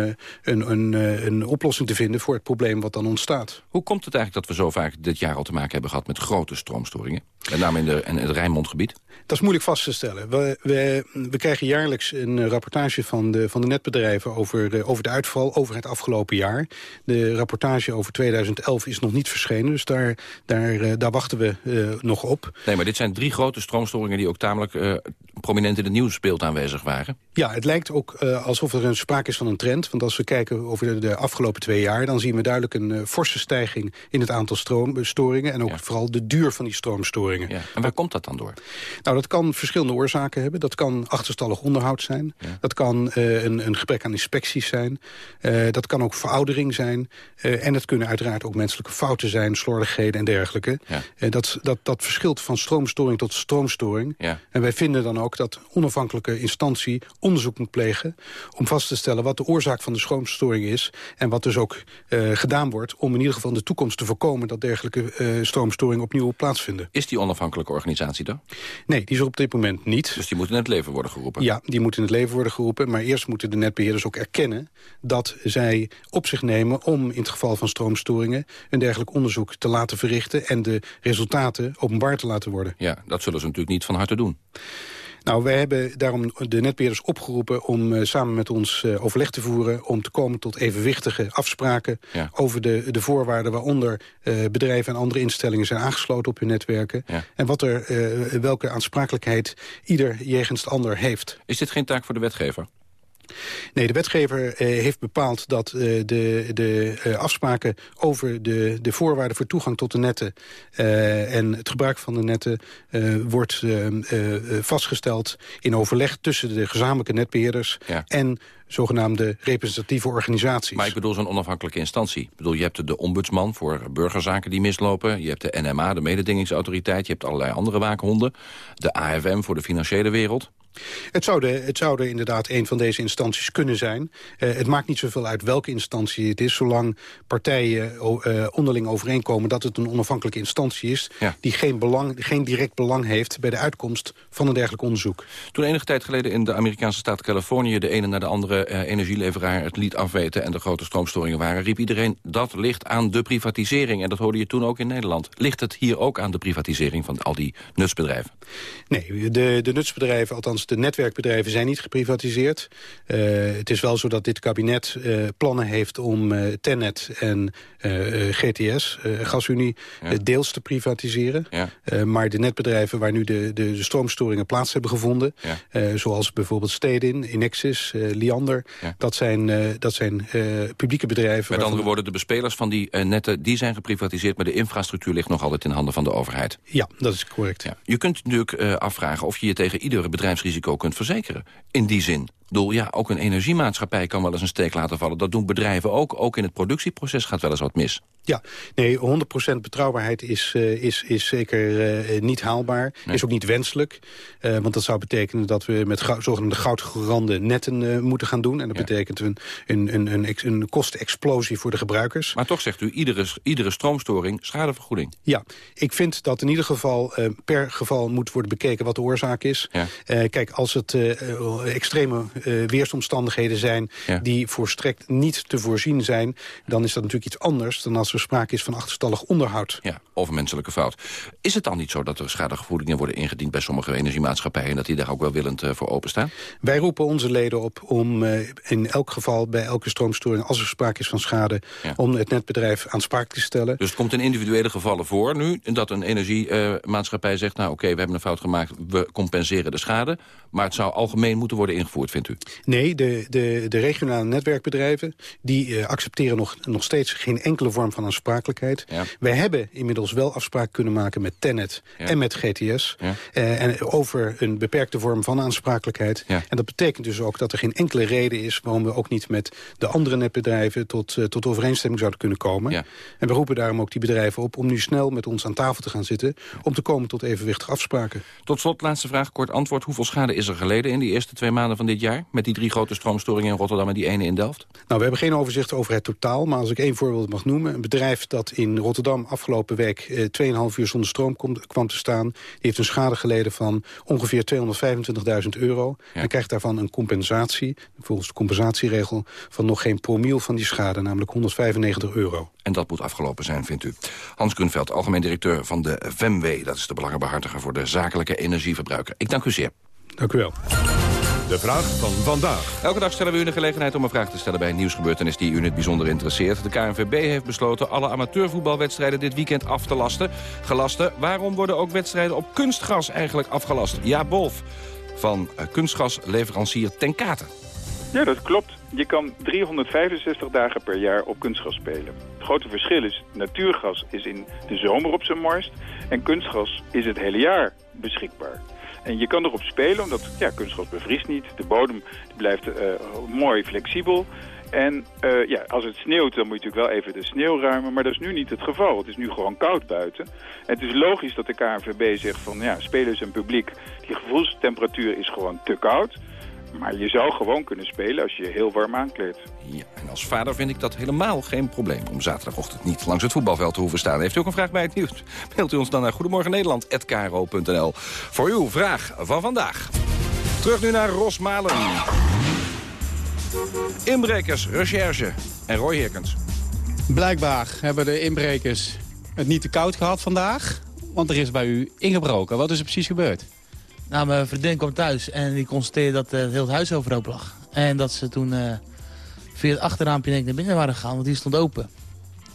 een, een, een oplossing te vinden voor het probleem wat dan ontstaat. Hoe komt het eigenlijk dat we zo vaak dit jaar al te maken hebben gehad met grote stroomstoringen? Met name in, de, in het Rijnmondgebied? Dat is moeilijk vast te stellen. We, we, we krijgen jaarlijks een eh, rapportage van de, van de netbedrijven over, de, over de uitval over het afgelopen jaar. De rapportage over 2011 is nog niet verschenen, dus daar, daar, eh, daar wachten we uh, nog op. Nee, maar dit zijn drie grote stroomstoringen die ook tamelijk uh, prominent in het nieuwsbeeld aanwezig waren. Ja, het lijkt ook uh, alsof er een sprake is van een trend. Want als we kijken over de, de afgelopen twee jaar... dan zien we duidelijk een forse stijging in het aantal stroomstoringen... en ook Ja. vooral de duur van die stroomstoringen. Ja. En waar komt dat dan door? Nou, dat kan verschillende oorzaken hebben. Dat kan achterstallig onderhoud zijn. Ja. Dat kan uh, een, een gebrek aan inspecties zijn. Uh, dat kan ook veroudering zijn. Uh, en het kunnen uiteraard ook menselijke fouten zijn, slordigheden en dergelijke. Ja. Dat, dat, dat verschilt van stroomstoring tot stroomstoring. Ja. En wij vinden dan ook dat onafhankelijke instantie onderzoek moet plegen... om vast te stellen wat de oorzaak van de stroomstoring is... en wat dus ook gedaan wordt om in ieder geval in de toekomst te voorkomen... dat dergelijke stroomstoringen opnieuw plaatsvinden. Is die onafhankelijke organisatie er? Nee, die is er op dit moment niet. Dus die moet in het leven worden geroepen? Ja, die moet in het leven worden geroepen. Maar eerst moeten de netbeheerders ook erkennen dat zij op zich nemen... om in het geval van stroomstoringen een dergelijk onderzoek te laten verrichten... en de resultaten openbaar te laten worden. Ja, dat zullen ze natuurlijk niet van harte doen. Nou, wij hebben daarom de netbeheerders opgeroepen om uh, samen met ons uh, overleg te voeren... om te komen tot evenwichtige afspraken Ja. over de, de voorwaarden... waaronder uh, bedrijven en andere instellingen zijn aangesloten op hun netwerken. Ja. En wat er, welke aansprakelijkheid ieder jegens de ander heeft. Is dit geen taak voor de wetgever? Nee, de wetgever uh, heeft bepaald dat uh, de, de uh, afspraken over de, de voorwaarden voor toegang tot de netten en het gebruik van de netten wordt vastgesteld in overleg tussen de gezamenlijke netbeheerders Ja. en zogenaamde representatieve organisaties. Maar ik bedoel zo'n onafhankelijke instantie. Ik bedoel, je hebt de ombudsman voor burgerzaken die mislopen. Je hebt de NMA, de mededingingsautoriteit. Je hebt allerlei andere waakhonden. De AFM voor de financiële wereld. Het zou, de, het zou er inderdaad een van deze instanties kunnen zijn. Uh, het maakt niet zoveel uit welke instantie het is... zolang partijen uh, onderling overeenkomen dat het een onafhankelijke instantie is... Ja. die geen, belang, geen direct belang heeft bij de uitkomst van een dergelijk onderzoek. Toen enige tijd geleden in de Amerikaanse staat Californië... de ene naar de andere uh, energieleveraar het liet afweten... en de grote stroomstoringen waren, riep iedereen... dat ligt aan de privatisering. En dat hoorde je toen ook in Nederland. Ligt het hier ook aan de privatisering van al die nutsbedrijven? Nee, de, de nutsbedrijven, althans Althans, de netwerkbedrijven zijn niet geprivatiseerd. Uh, het is wel zo dat dit kabinet uh, plannen heeft om uh, Tennet en GTS, GasUnie, ja. deels te privatiseren. Ja. maar de netbedrijven waar nu de, de, de stroomstoringen plaats hebben gevonden... Ja. zoals bijvoorbeeld Stedin, Inexis, Liander... dat zijn, dat zijn publieke bedrijven... Met andere woorden, de bespelers van die netten die zijn geprivatiseerd... maar de infrastructuur ligt nog altijd in handen van de overheid. Ja, dat is correct. Je kunt natuurlijk afvragen of je je tegen iedere bedrijfsrisico kunt verzekeren. In die zin bedoel, ja, ook een energiemaatschappij kan wel eens een steek laten vallen. Dat doen bedrijven ook. Ook in het productieproces gaat wel eens wat mis. Ja, nee, 100% betrouwbaarheid is, uh, is, is zeker uh, niet haalbaar. Nee. Is ook niet wenselijk. Uh, want dat zou betekenen dat we met gou zogenaamde goudgerande netten moeten gaan doen. En dat ja. betekent een, een, een, een, een kostenexplosie voor de gebruikers. Maar toch zegt u, iedere, iedere stroomstoring schadevergoeding. Ja, ik vind dat in ieder geval per geval moet worden bekeken wat de oorzaak is. Ja. kijk, als het extreme weersomstandigheden zijn... Ja. die volstrekt niet te voorzien zijn... dan is dat natuurlijk iets anders dan als sprake is van achterstallig onderhoud. Ja, of menselijke fout. Is het dan niet zo dat er schadegevoelingen worden ingediend... bij sommige energiemaatschappijen en dat die daar ook wel willend uh, voor openstaan? Wij roepen onze leden op om uh, in elk geval bij elke stroomstoring... als er sprake is van schade, ja. om het netbedrijf aansprakelijk te stellen. Dus het komt in individuele gevallen voor nu... dat een energiemaatschappij zegt... nou oké, okay, we hebben een fout gemaakt, we compenseren de schade... maar het zou algemeen moeten worden ingevoerd, vindt u? Nee, de, de, de regionale netwerkbedrijven... die uh, accepteren nog, nog steeds geen enkele vorm van aansprakelijkheid. Ja. Wij hebben inmiddels wel afspraken kunnen maken met Tenet ja. en met GTS... Ja. Uh, en over een beperkte vorm van aansprakelijkheid. En dat betekent dus ook dat er geen enkele reden is... waarom we ook niet met de andere netbedrijven... tot, uh, tot overeenstemming zouden kunnen komen. En we roepen daarom ook die bedrijven op... om nu snel met ons aan tafel te gaan zitten... om te komen tot evenwichtige afspraken. Tot slot, laatste vraag, kort antwoord. Hoeveel schade is er geleden in die eerste twee maanden van dit jaar? Met die drie grote stroomstoringen in Rotterdam en die ene in Delft? Nou, we hebben geen overzicht over het totaal. Maar als ik één voorbeeld mag noemen. Een bedrijf dat in Rotterdam afgelopen week eh, 2,5 uur zonder stroom kom, kwam te staan. Die heeft een schade geleden van ongeveer 225.000 euro. Ja. En krijgt daarvan een compensatie, volgens de compensatieregel... van nog geen promiel van die schade, namelijk 195 euro. En dat moet afgelopen zijn, vindt u. Hans Kunveld, algemeen directeur van de VEMW. Dat is de belangenbehartiger voor de zakelijke energieverbruiker. Ik dank u zeer. Dank u wel. De vraag van vandaag. Elke dag stellen we u de gelegenheid om een vraag te stellen bij een nieuwsgebeurtenis die u in het bijzonder interesseert. De KNVB heeft besloten alle amateurvoetbalwedstrijden dit weekend af te lasten. Gelasten. Waarom worden ook wedstrijden op kunstgras eigenlijk afgelast? Ja, Bolf van kunstgasleverancier Tenkate. Ja, dat klopt. Je kan 365 dagen per jaar op kunstgras spelen. Het grote verschil is, natuurgas is in de zomer op zijn marst... en kunstgras is het hele jaar beschikbaar. En je kan erop spelen, omdat ja, kunstgras bevriest niet. De bodem blijft uh, mooi flexibel. En uh, ja, als het sneeuwt, dan moet je natuurlijk wel even de sneeuw ruimen. Maar dat is nu niet het geval. Het is nu gewoon koud buiten. En het is logisch dat de KNVB zegt van ja, spelers en publiek... die gevoelstemperatuur is gewoon te koud. Maar je zou gewoon kunnen spelen als je je heel warm aankleedt. Ja, en als vader vind ik dat helemaal geen probleem... om zaterdagochtend niet langs het voetbalveld te hoeven staan. Heeft u ook een vraag bij het nieuws? Mailt u ons dan naar goedemorgennederland.kro.nl voor uw vraag van vandaag. Terug nu naar Rosmalen. Inbrekers, recherche en Roy Herkens. Blijkbaar hebben de inbrekers het niet te koud gehad vandaag. Want er is bij u ingebroken. Wat is er precies gebeurd? Nou, mijn vriendin kwam thuis en die constateerde dat uh, heel het huis overhoop lag. En dat ze toen uh, via het achterraampje denk ik, naar binnen waren gegaan, want die stond open.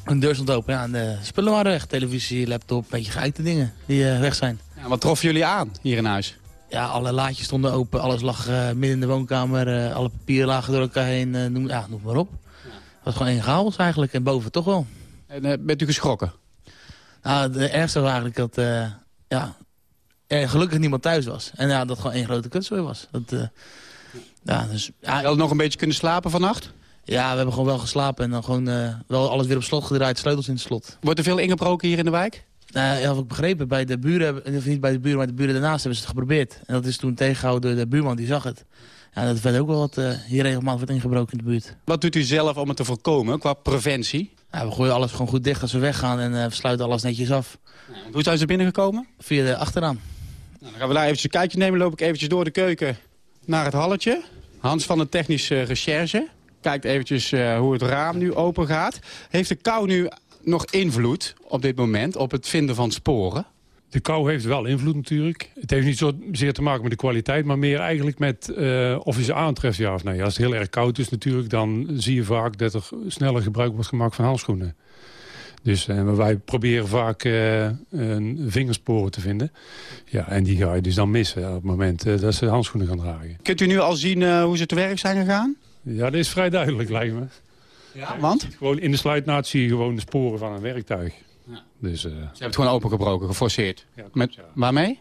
En de deur stond open, ja, en de spullen waren weg. Televisie, laptop, een beetje geëikte dingen die weg zijn. Ja, wat troffen jullie aan hier in huis? Ja, alle laadjes stonden open, alles lag midden in de woonkamer, alle papieren lagen door elkaar heen, noem, ja, noem maar op. Ja. Het was gewoon één chaos eigenlijk, en boven toch wel. En bent u geschrokken? Nou, de ergste was eigenlijk dat, ja, er gelukkig niemand thuis was. En ja, dat gewoon één grote kutzooi was. Dat, uh, ja, dus, ja, je nog een beetje kunnen slapen vannacht? Ja, we hebben gewoon wel geslapen en dan gewoon uh, wel alles weer op slot gedraaid, sleutels in het slot. Wordt er veel ingebroken hier in de wijk? Nou, ja, wat ik begrepen, bij de buren, of niet bij de buren, maar de buren daarnaast hebben ze het geprobeerd. En dat is toen tegengehouden door de buurman, die zag het. Ja, dat werd ook wel wat, uh, hier regelmatig wordt ingebroken in de buurt. Wat doet u zelf om het te voorkomen, qua preventie? Ja, we gooien alles gewoon goed dicht als we weggaan en uh, we sluiten alles netjes af. Hoe zijn ze binnengekomen? Via de achteraan. Nou, dan gaan we daar eventjes een kijkje nemen. loop ik eventjes door de keuken naar het halletje. Hans van de technische recherche. Kijkt eventjes uh, hoe het raam nu open gaat. Heeft de kou nu nog invloed op dit moment op het vinden van sporen? De kou heeft wel invloed natuurlijk. Het heeft niet zozeer te maken met de kwaliteit... maar meer eigenlijk met uh, of je ze aantreft, ja of nee. Als het heel erg koud is natuurlijk... dan zie je vaak dat er sneller gebruik wordt gemaakt van handschoenen. Dus uh, wij proberen vaak uh, vingersporen te vinden. Ja, en die ga je dus dan missen op het moment dat ze handschoenen gaan dragen. Kunt u nu al zien hoe ze te werk zijn gegaan? Ja, dat is vrij duidelijk, lijkt me. Ja, want? Gewoon in de sluitnaad zie je gewoon de sporen van een werktuig. Ja. Dus, uh... Ze hebben het gewoon opengebroken, geforceerd. Ja, Met, ja. Waarmee?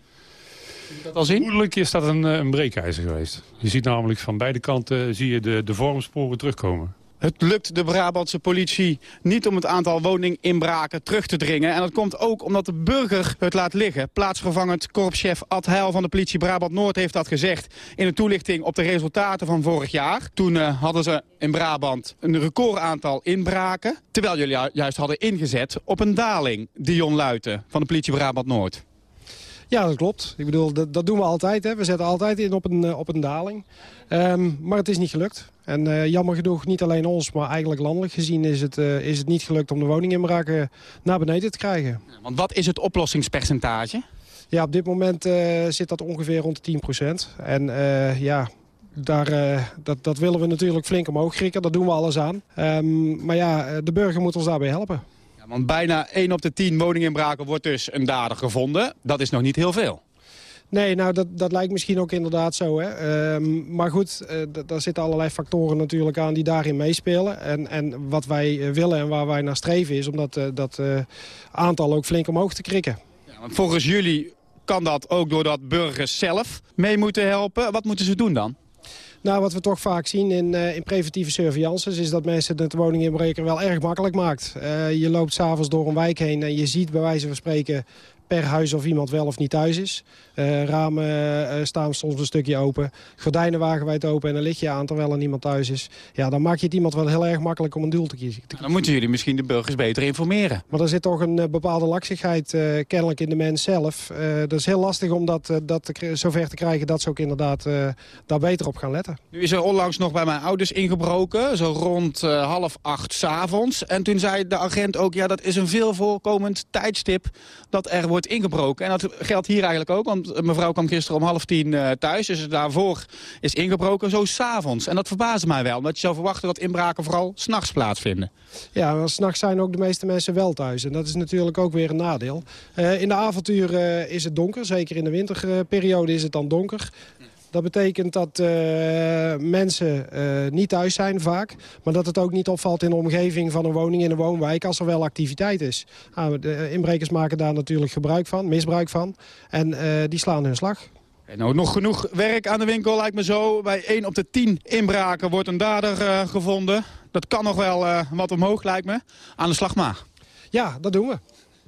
dat al zien? Vermoedelijk is dat een, een breekijzer geweest. Je ziet namelijk van beide kanten zie je de, de vormsporen terugkomen. Het lukt de Brabantse politie niet om het aantal woninginbraken terug te dringen. En dat komt ook omdat de burger het laat liggen. Plaatsvervangend korpschef Ad Heil van de politie Brabant-Noord heeft dat gezegd... in een toelichting op de resultaten van vorig jaar. Toen uh, hadden ze in Brabant een recordaantal inbraken. Terwijl jullie juist hadden ingezet op een daling. Dion Luiten van de politie Brabant-Noord. Ja, dat klopt. Ik bedoel, dat, dat doen we altijd. Hè. We zetten altijd in op een, uh, op een daling. Um, maar het is niet gelukt. En uh, jammer genoeg, niet alleen ons, maar eigenlijk landelijk gezien... is het, uh, is het niet gelukt om de woninginbraken naar beneden te krijgen. Want wat is het oplossingspercentage? Ja, op dit moment uh, zit dat ongeveer rond de 10 procent. En ja, daar, dat, dat willen we natuurlijk flink omhoog krikken. Daar doen we alles aan. Um, maar ja, de burger moet ons daarbij helpen. Want bijna 1 op de 10 woninginbraken wordt dus een dader gevonden. Dat is nog niet heel veel. Nee, nou dat, dat lijkt misschien ook inderdaad zo. Hè. Um, maar goed, uh, daar zitten allerlei factoren natuurlijk aan die daarin meespelen. En, en wat wij eh, willen en waar wij naar streven is om dat, uh, dat aantal ook flink omhoog te krikken. Ja, want volgens jullie kan dat ook doordat burgers zelf mee moeten helpen. Wat moeten ze doen dan? Nou, wat we toch vaak zien in, uh, in preventieve surveillances... is dat mensen het woninginbreker wel erg makkelijk maakt. Uh, je loopt s'avonds door een wijk heen en je ziet bij wijze van spreken per huis of iemand wel of niet thuis is. Uh, ramen uh, staan soms een stukje open. Gordijnen wagenwijd open en een lichtje aan terwijl er niemand thuis is. Ja, dan maak je het iemand wel heel erg makkelijk om een doel te kiezen. Dan moeten jullie misschien de burgers beter informeren. Maar er zit toch een uh, bepaalde laksigheid kennelijk in de mens zelf. dat is heel lastig om dat, dat te, zover te krijgen dat ze ook inderdaad daar beter op gaan letten. Nu is er onlangs nog bij mijn ouders ingebroken, zo rond half acht s'avonds. En toen zei de agent ook, ja dat is een veel voorkomend tijdstip dat er wordt ingebroken. En dat geldt hier eigenlijk ook, want mevrouw kwam gisteren om half tien uh, thuis. Dus daarvoor is ingebroken, zo s'avonds. En dat verbaasde mij wel, omdat je zou verwachten dat inbraken vooral s'nachts plaatsvinden. Ja, s'nachts zijn ook de meeste mensen wel thuis. En dat is natuurlijk ook weer een nadeel. Uh, in de avontuur uh, is het donker, zeker in de winterperiode is het dan donker. Dat betekent dat uh, mensen uh, niet thuis zijn vaak. Maar dat het ook niet opvalt in de omgeving van een woning in een woonwijk als er wel activiteit is. Nou, de inbrekers maken daar natuurlijk gebruik van, misbruik van. En uh, die slaan hun slag. En nou, nog genoeg werk aan de winkel lijkt me zo. Bij 1 op de 10 inbraken wordt een dader gevonden. Dat kan nog wel wat omhoog lijkt me. Aan de slag maar. Ja, dat doen we.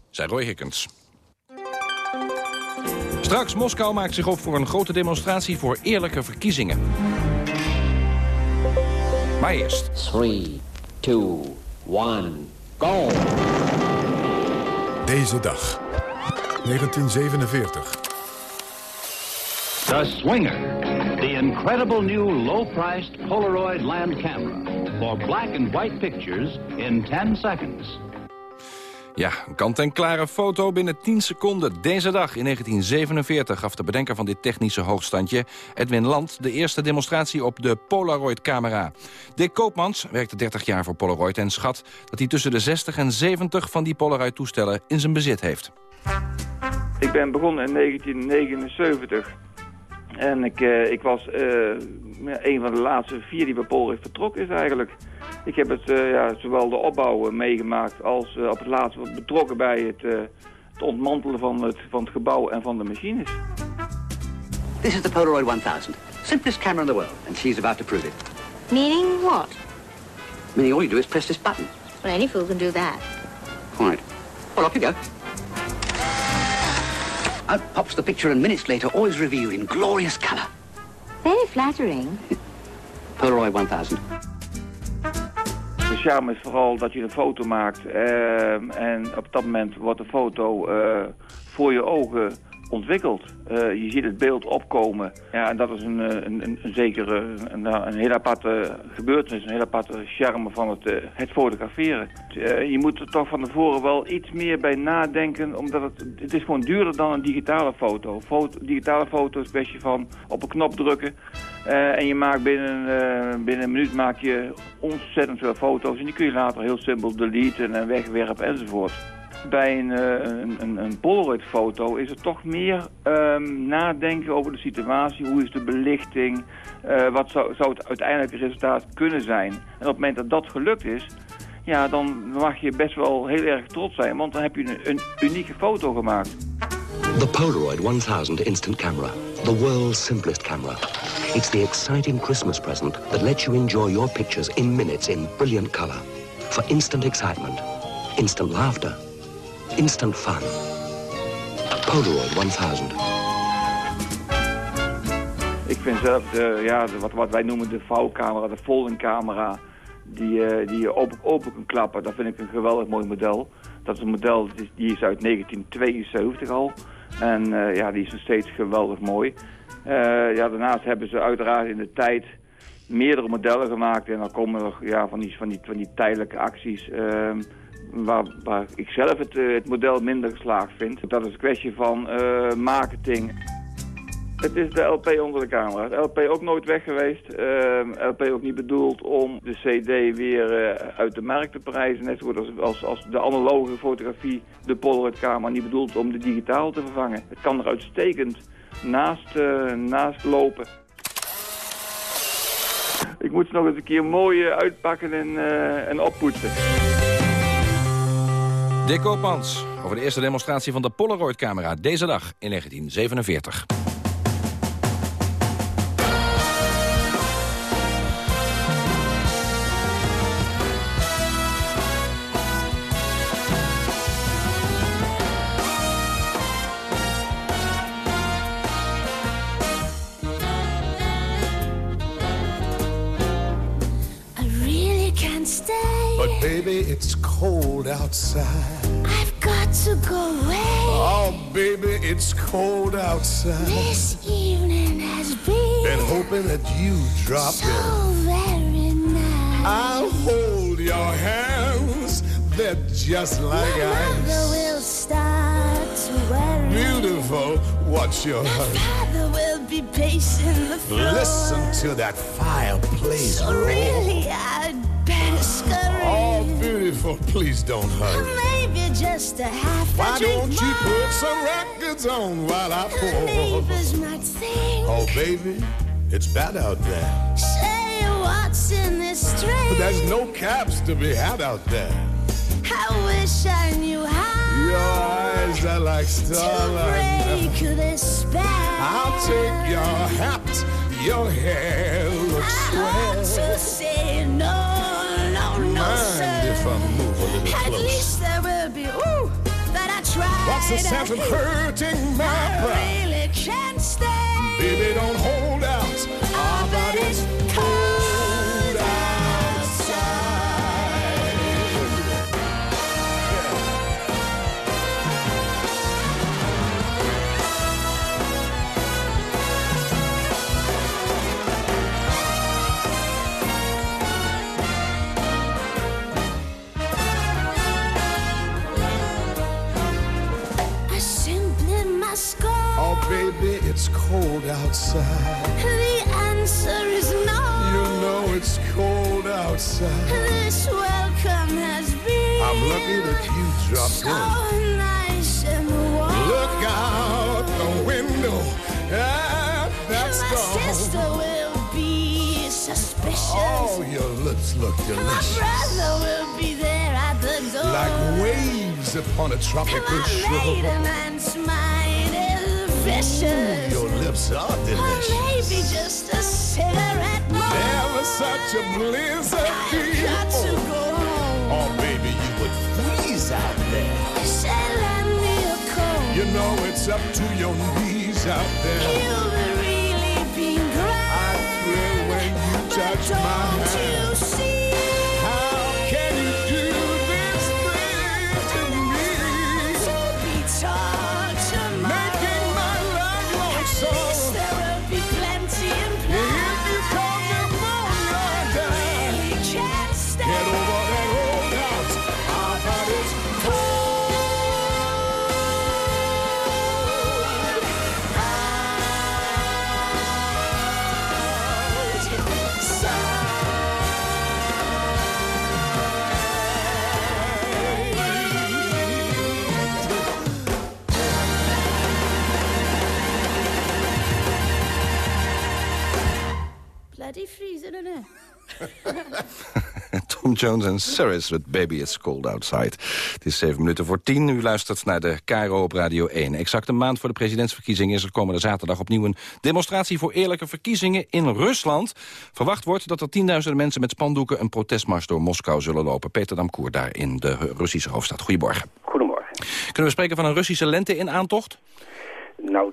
Zij Roy Hickens. Straks Moskou maakt zich op voor een grote demonstratie voor eerlijke verkiezingen. Maar eerst. 3, 2, 1, go! Deze dag. 1947. The Swinger. The incredible new low-priced Polaroid land camera. For black and white pictures in 10 seconds. Ja, een kant-en-klare foto binnen 10 seconden. Deze dag in 1947 gaf de bedenker van dit technische hoogstandje... Edwin Land de eerste demonstratie op de Polaroid-camera. Dick Koopmans werkte 30 jaar voor Polaroid en schat... dat hij tussen de 60 en 70 van die Polaroid-toestellen in zijn bezit heeft. Ik ben begonnen in 1979... En ik, uh, ik was uh, een van de laatste vier die bij Polaroid vertrokken is eigenlijk. Ik heb het, uh, ja, zowel de opbouw meegemaakt als op het laatste betrokken bij het, het, ontmantelen van het, van het gebouw en van de machines. This is the Polaroid 1000. Simplest camera in the world. And she's about to prove it. Meaning what? Meaning all you do is press this button. Well, any fool can do that. Right. Well, off you go. Out pops the picture and minutes later always revealed in glorious color. Very flattering. Polaroid 1000. Charme is vooral dat je een foto maakt. Uh, en op dat moment wordt de foto uh, voor je ogen ontwikkeld. Eh, je ziet het beeld opkomen. Ja, en dat is een, een, een, een zekere, een, een hele aparte gebeurtenis, een hele aparte charme van het, het fotograferen. je moet er toch van tevoren wel iets meer bij nadenken, omdat het, het is gewoon duurder dan een digitale foto. foto digitale foto is best je van op een knop drukken en je maakt binnen, binnen een minuut maak je ontzettend veel foto's en die kun je later heel simpel deleten en wegwerpen enzovoort. Bij een, een, een, een Polaroid-foto is het toch meer um, nadenken over de situatie. Hoe is de belichting? Uh, wat zou, zou het uiteindelijke resultaat kunnen zijn? En op het moment dat dat gelukt is, ja, dan mag je best wel heel erg trots zijn. Want dan heb je een, een unieke foto gemaakt. The Polaroid 1000 instant camera. The world's simplest camera. It's the exciting Christmas present that lets you enjoy your pictures in minutes in brilliant color. For instant excitement, instant laughter, instant fun. Polaroid 1000. Ik vind zelf de, ja, wat, wat wij noemen de vouwcamera, de folding camera, die, uh, die je open, open kan klappen, dat vind ik een geweldig mooi model. Dat is een model die is uit 1972 al. En uh, ja, die is nog steeds geweldig mooi. Uh, ja, daarnaast hebben ze uiteraard in de tijd meerdere modellen gemaakt. En dan komen er ja, van, die, van, die, van die tijdelijke acties... Uh, waar, ik zelf het, het model minder geslaagd vind. Dat is een kwestie van marketing. Het is de LP onder de camera. De LP ook nooit weg geweest. Uh, LP ook niet bedoeld om de CD weer uit de markt te prijzen. Net zoals als, als de analoge fotografie, de Polaroid-camera, niet bedoeld om de digitaal te vervangen. Het kan er uitstekend naast, naast lopen. Ik moet ze nog eens een keer mooi uitpakken en, en oppoetsen. Dick Koopmans over de eerste demonstratie van de Polaroid-camera deze dag in 1947. It's cold outside. I've got to go away. Oh, baby, it's cold outside. This evening has been. Been hoping that you drop so in. very nice. I'll hold your hands. They're just like My ice. mother will start to worry. Beautiful. What's your My hurry? father will be pacing the floor. Listen to that fireplace So roar. really, I'd better scurry. Oh, beautiful. Please don't hurry. Maybe just a half a Why drink don't you more. put some records on while I pour? neighbors might think. Oh, baby, it's bad out there. Say what's in this. But there's no caps to be had out there. I wish I knew how Your eyes are like to starlight. break this spell. I'll take your hat. Your hair looks I swell. to say no, Mind if I move a little At closer? least there will be, ooh, that I tried. What's the sense of hurting my I really can't stay. Baby, don't hold out. It's cold outside. The answer is no. You know it's cold outside. This welcome has been I'm lucky that you dropped so in. nice and warm. Look out the window. Ah, that's My sister will be suspicious. Oh, your lips look delicious. My brother will be there at the door. Like waves upon a tropical My shore. maiden and smile is vicious. Your lips are Or delicious. maybe just a cigarette. Never such a blizzard I've got to go home. Oh, baby, you would freeze out there. You Say, lend me a coat. You know it's up to your knees out there. Tom Jones en Cyrus with Baby It's Cold Outside. Het is zeven minuten voor tien. U luistert naar de KRO op Radio 1. Exact een maand voor de presidentsverkiezingen is er komende zaterdag opnieuw een demonstratie voor eerlijke verkiezingen in Rusland. Verwacht wordt dat er tienduizenden mensen met spandoeken een protestmars door Moskou zullen lopen. Peter Damkoer daar in de Russische hoofdstad. Goedemorgen. Goedemorgen. Kunnen we spreken van een Russische lente in aantocht? Nou,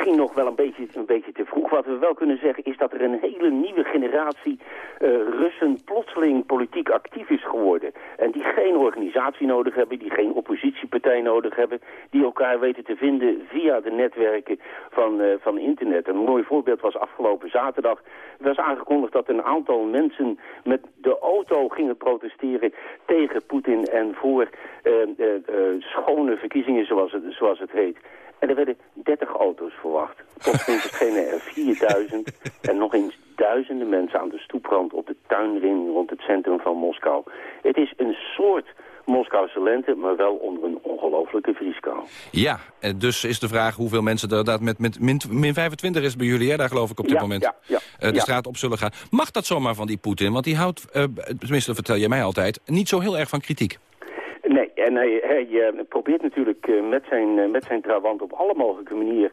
misschien nog wel een beetje, een beetje te vroeg. Wat we wel kunnen zeggen is dat er een hele nieuwe generatie uh, Russen plotseling politiek actief is geworden. En die geen organisatie nodig hebben, die geen oppositiepartij nodig hebben. Die elkaar weten te vinden via de netwerken van, uh, van internet. Een mooi voorbeeld was afgelopen zaterdag. Er was aangekondigd dat een aantal mensen met de auto gingen protesteren tegen Poetin en voor uh, schone verkiezingen zoals het, zoals het heet. En er werden 30 auto's verwacht. Plotseling verschenen er 4000 en nog eens duizenden mensen aan de stoeprand op de tuinring rond het centrum van Moskou. Het is een soort Moskouse lente, maar wel onder een ongelofelijke vrieskou. Ja, dus is de vraag hoeveel mensen er met, met min, min 25 is bij jullie, hè? daar geloof ik op dit ja, moment, ja, ja, uh, de straat op zullen gaan. Mag dat zomaar van die Poetin? Want die houdt, uh, tenminste vertel je mij altijd, niet zo heel erg van kritiek. Nee, en hij, uh, probeert natuurlijk uh, met zijn, uh, met zijn trawant op alle mogelijke manieren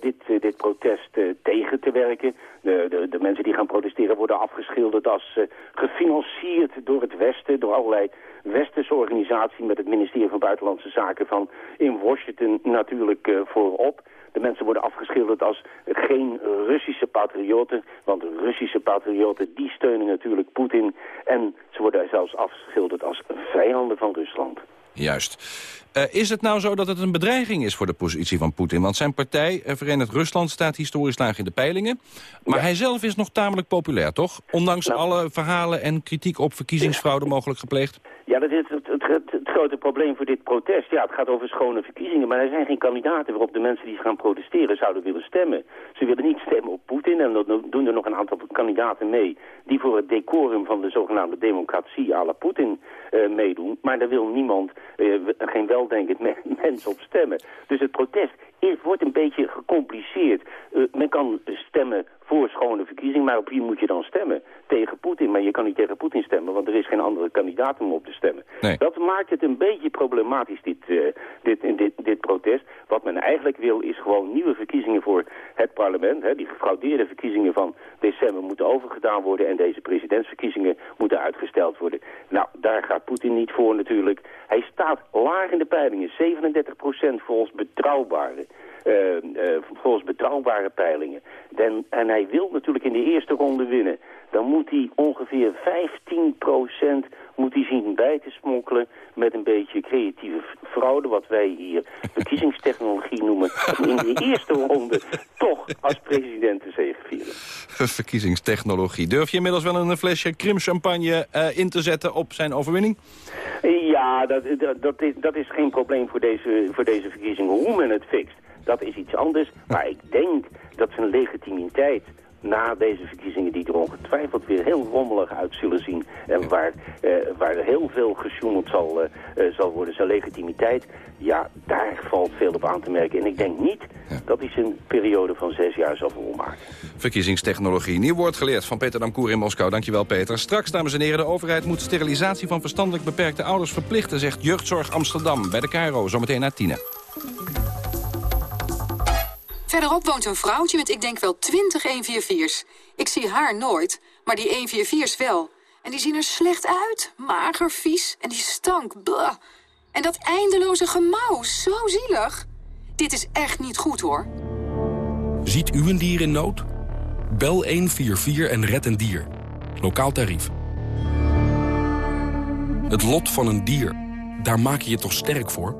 dit, dit protest tegen te werken. De, de, de, mensen die gaan protesteren worden afgeschilderd als gefinancierd door het Westen, door allerlei westerse organisaties met het ministerie van Buitenlandse Zaken van in Washington natuurlijk voorop. De mensen worden afgeschilderd als geen Russische patriotten. Want Russische patriotten die steunen natuurlijk Poetin. En ze worden zelfs afgeschilderd als vijanden van Rusland. Juist. Uh, is het nou zo dat het een bedreiging is voor de positie van Poetin? Want zijn partij, uh, Verenigd Rusland, staat historisch laag in de peilingen. Maar ja. hij zelf is nog tamelijk populair, toch? Ondanks nou. alle verhalen en kritiek op verkiezingsfraude mogelijk gepleegd. Ja, dat is het, het, het, het, grote probleem voor dit protest. Ja, het gaat over schone verkiezingen, maar er zijn geen kandidaten waarop de mensen die gaan protesteren zouden willen stemmen. Ze willen niet stemmen op Poetin en dan doen er nog een aantal kandidaten mee die voor het decorum van de zogenaamde democratie à la Poetin uh, meedoen. Maar daar wil niemand, geen weldenkend mens op stemmen. Dus het protest is, wordt een beetje gecompliceerd. Uh, men kan stemmen voor schone verkiezingen, maar op wie moet je dan stemmen? Tegen Poetin, maar je kan niet tegen Poetin stemmen, want er is geen andere kandidaat om op te stemmen. Nee. Dat maakt het een beetje problematisch, dit, uh, dit, dit, dit protest. Wat men eigenlijk wil is gewoon nieuwe verkiezingen voor het parlement. Hè. Die gefraudeerde verkiezingen van december moeten overgedaan worden en deze presidentsverkiezingen moeten uitgesteld worden. Nou, daar gaat Poetin niet voor natuurlijk. Hij staat laag in de peilingen, 37 procent volgens betrouwbare. Uh, uh, volgens betrouwbare peilingen. Den, en hij wil natuurlijk in de eerste ronde winnen. Dan moet hij ongeveer 15% moet hij zien bij te smokkelen met een beetje creatieve fraude, wat wij hier verkiezingstechnologie noemen, om in de eerste ronde toch als president te zegevieren. Verkiezingstechnologie. Durf je inmiddels wel een flesje krimchampagne uh, in te zetten op zijn overwinning? Ja, dat, dat, dat, is, dat is geen probleem voor deze, voor deze verkiezingen. Hoe men het fixt, dat is iets anders. Maar ik denk dat zijn legitimiteit na deze verkiezingen die er ongetwijfeld weer heel rommelig uit zullen zien... en waar, uh, waar heel veel gesjoemeld zal, uh, uh, zal worden, zijn legitimiteit... ja, daar valt veel op aan te merken. En ik denk niet ja. dat hij zijn periode van zes jaar zal volmaken. Verkiezingstechnologie. Nieuw woord geleerd van Peter Damkoer in Moskou. Dankjewel, Peter. Straks, dames en heren, de overheid moet sterilisatie van verstandelijk beperkte ouders verplichten... zegt Jeugdzorg Amsterdam bij de KRO, zometeen naar tienen. Verderop woont een vrouwtje met ik denk wel 20 144's. Ik zie haar nooit, maar die 144's wel. En die zien er slecht uit, mager, vies en die stank. Blah. En dat eindeloze gemauw, zo zielig. Dit is echt niet goed, hoor. Ziet u een dier in nood? Bel 144 en red een dier. Lokaal tarief. Het lot van een dier, daar maak je je toch sterk voor?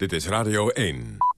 Dit is Radio 1.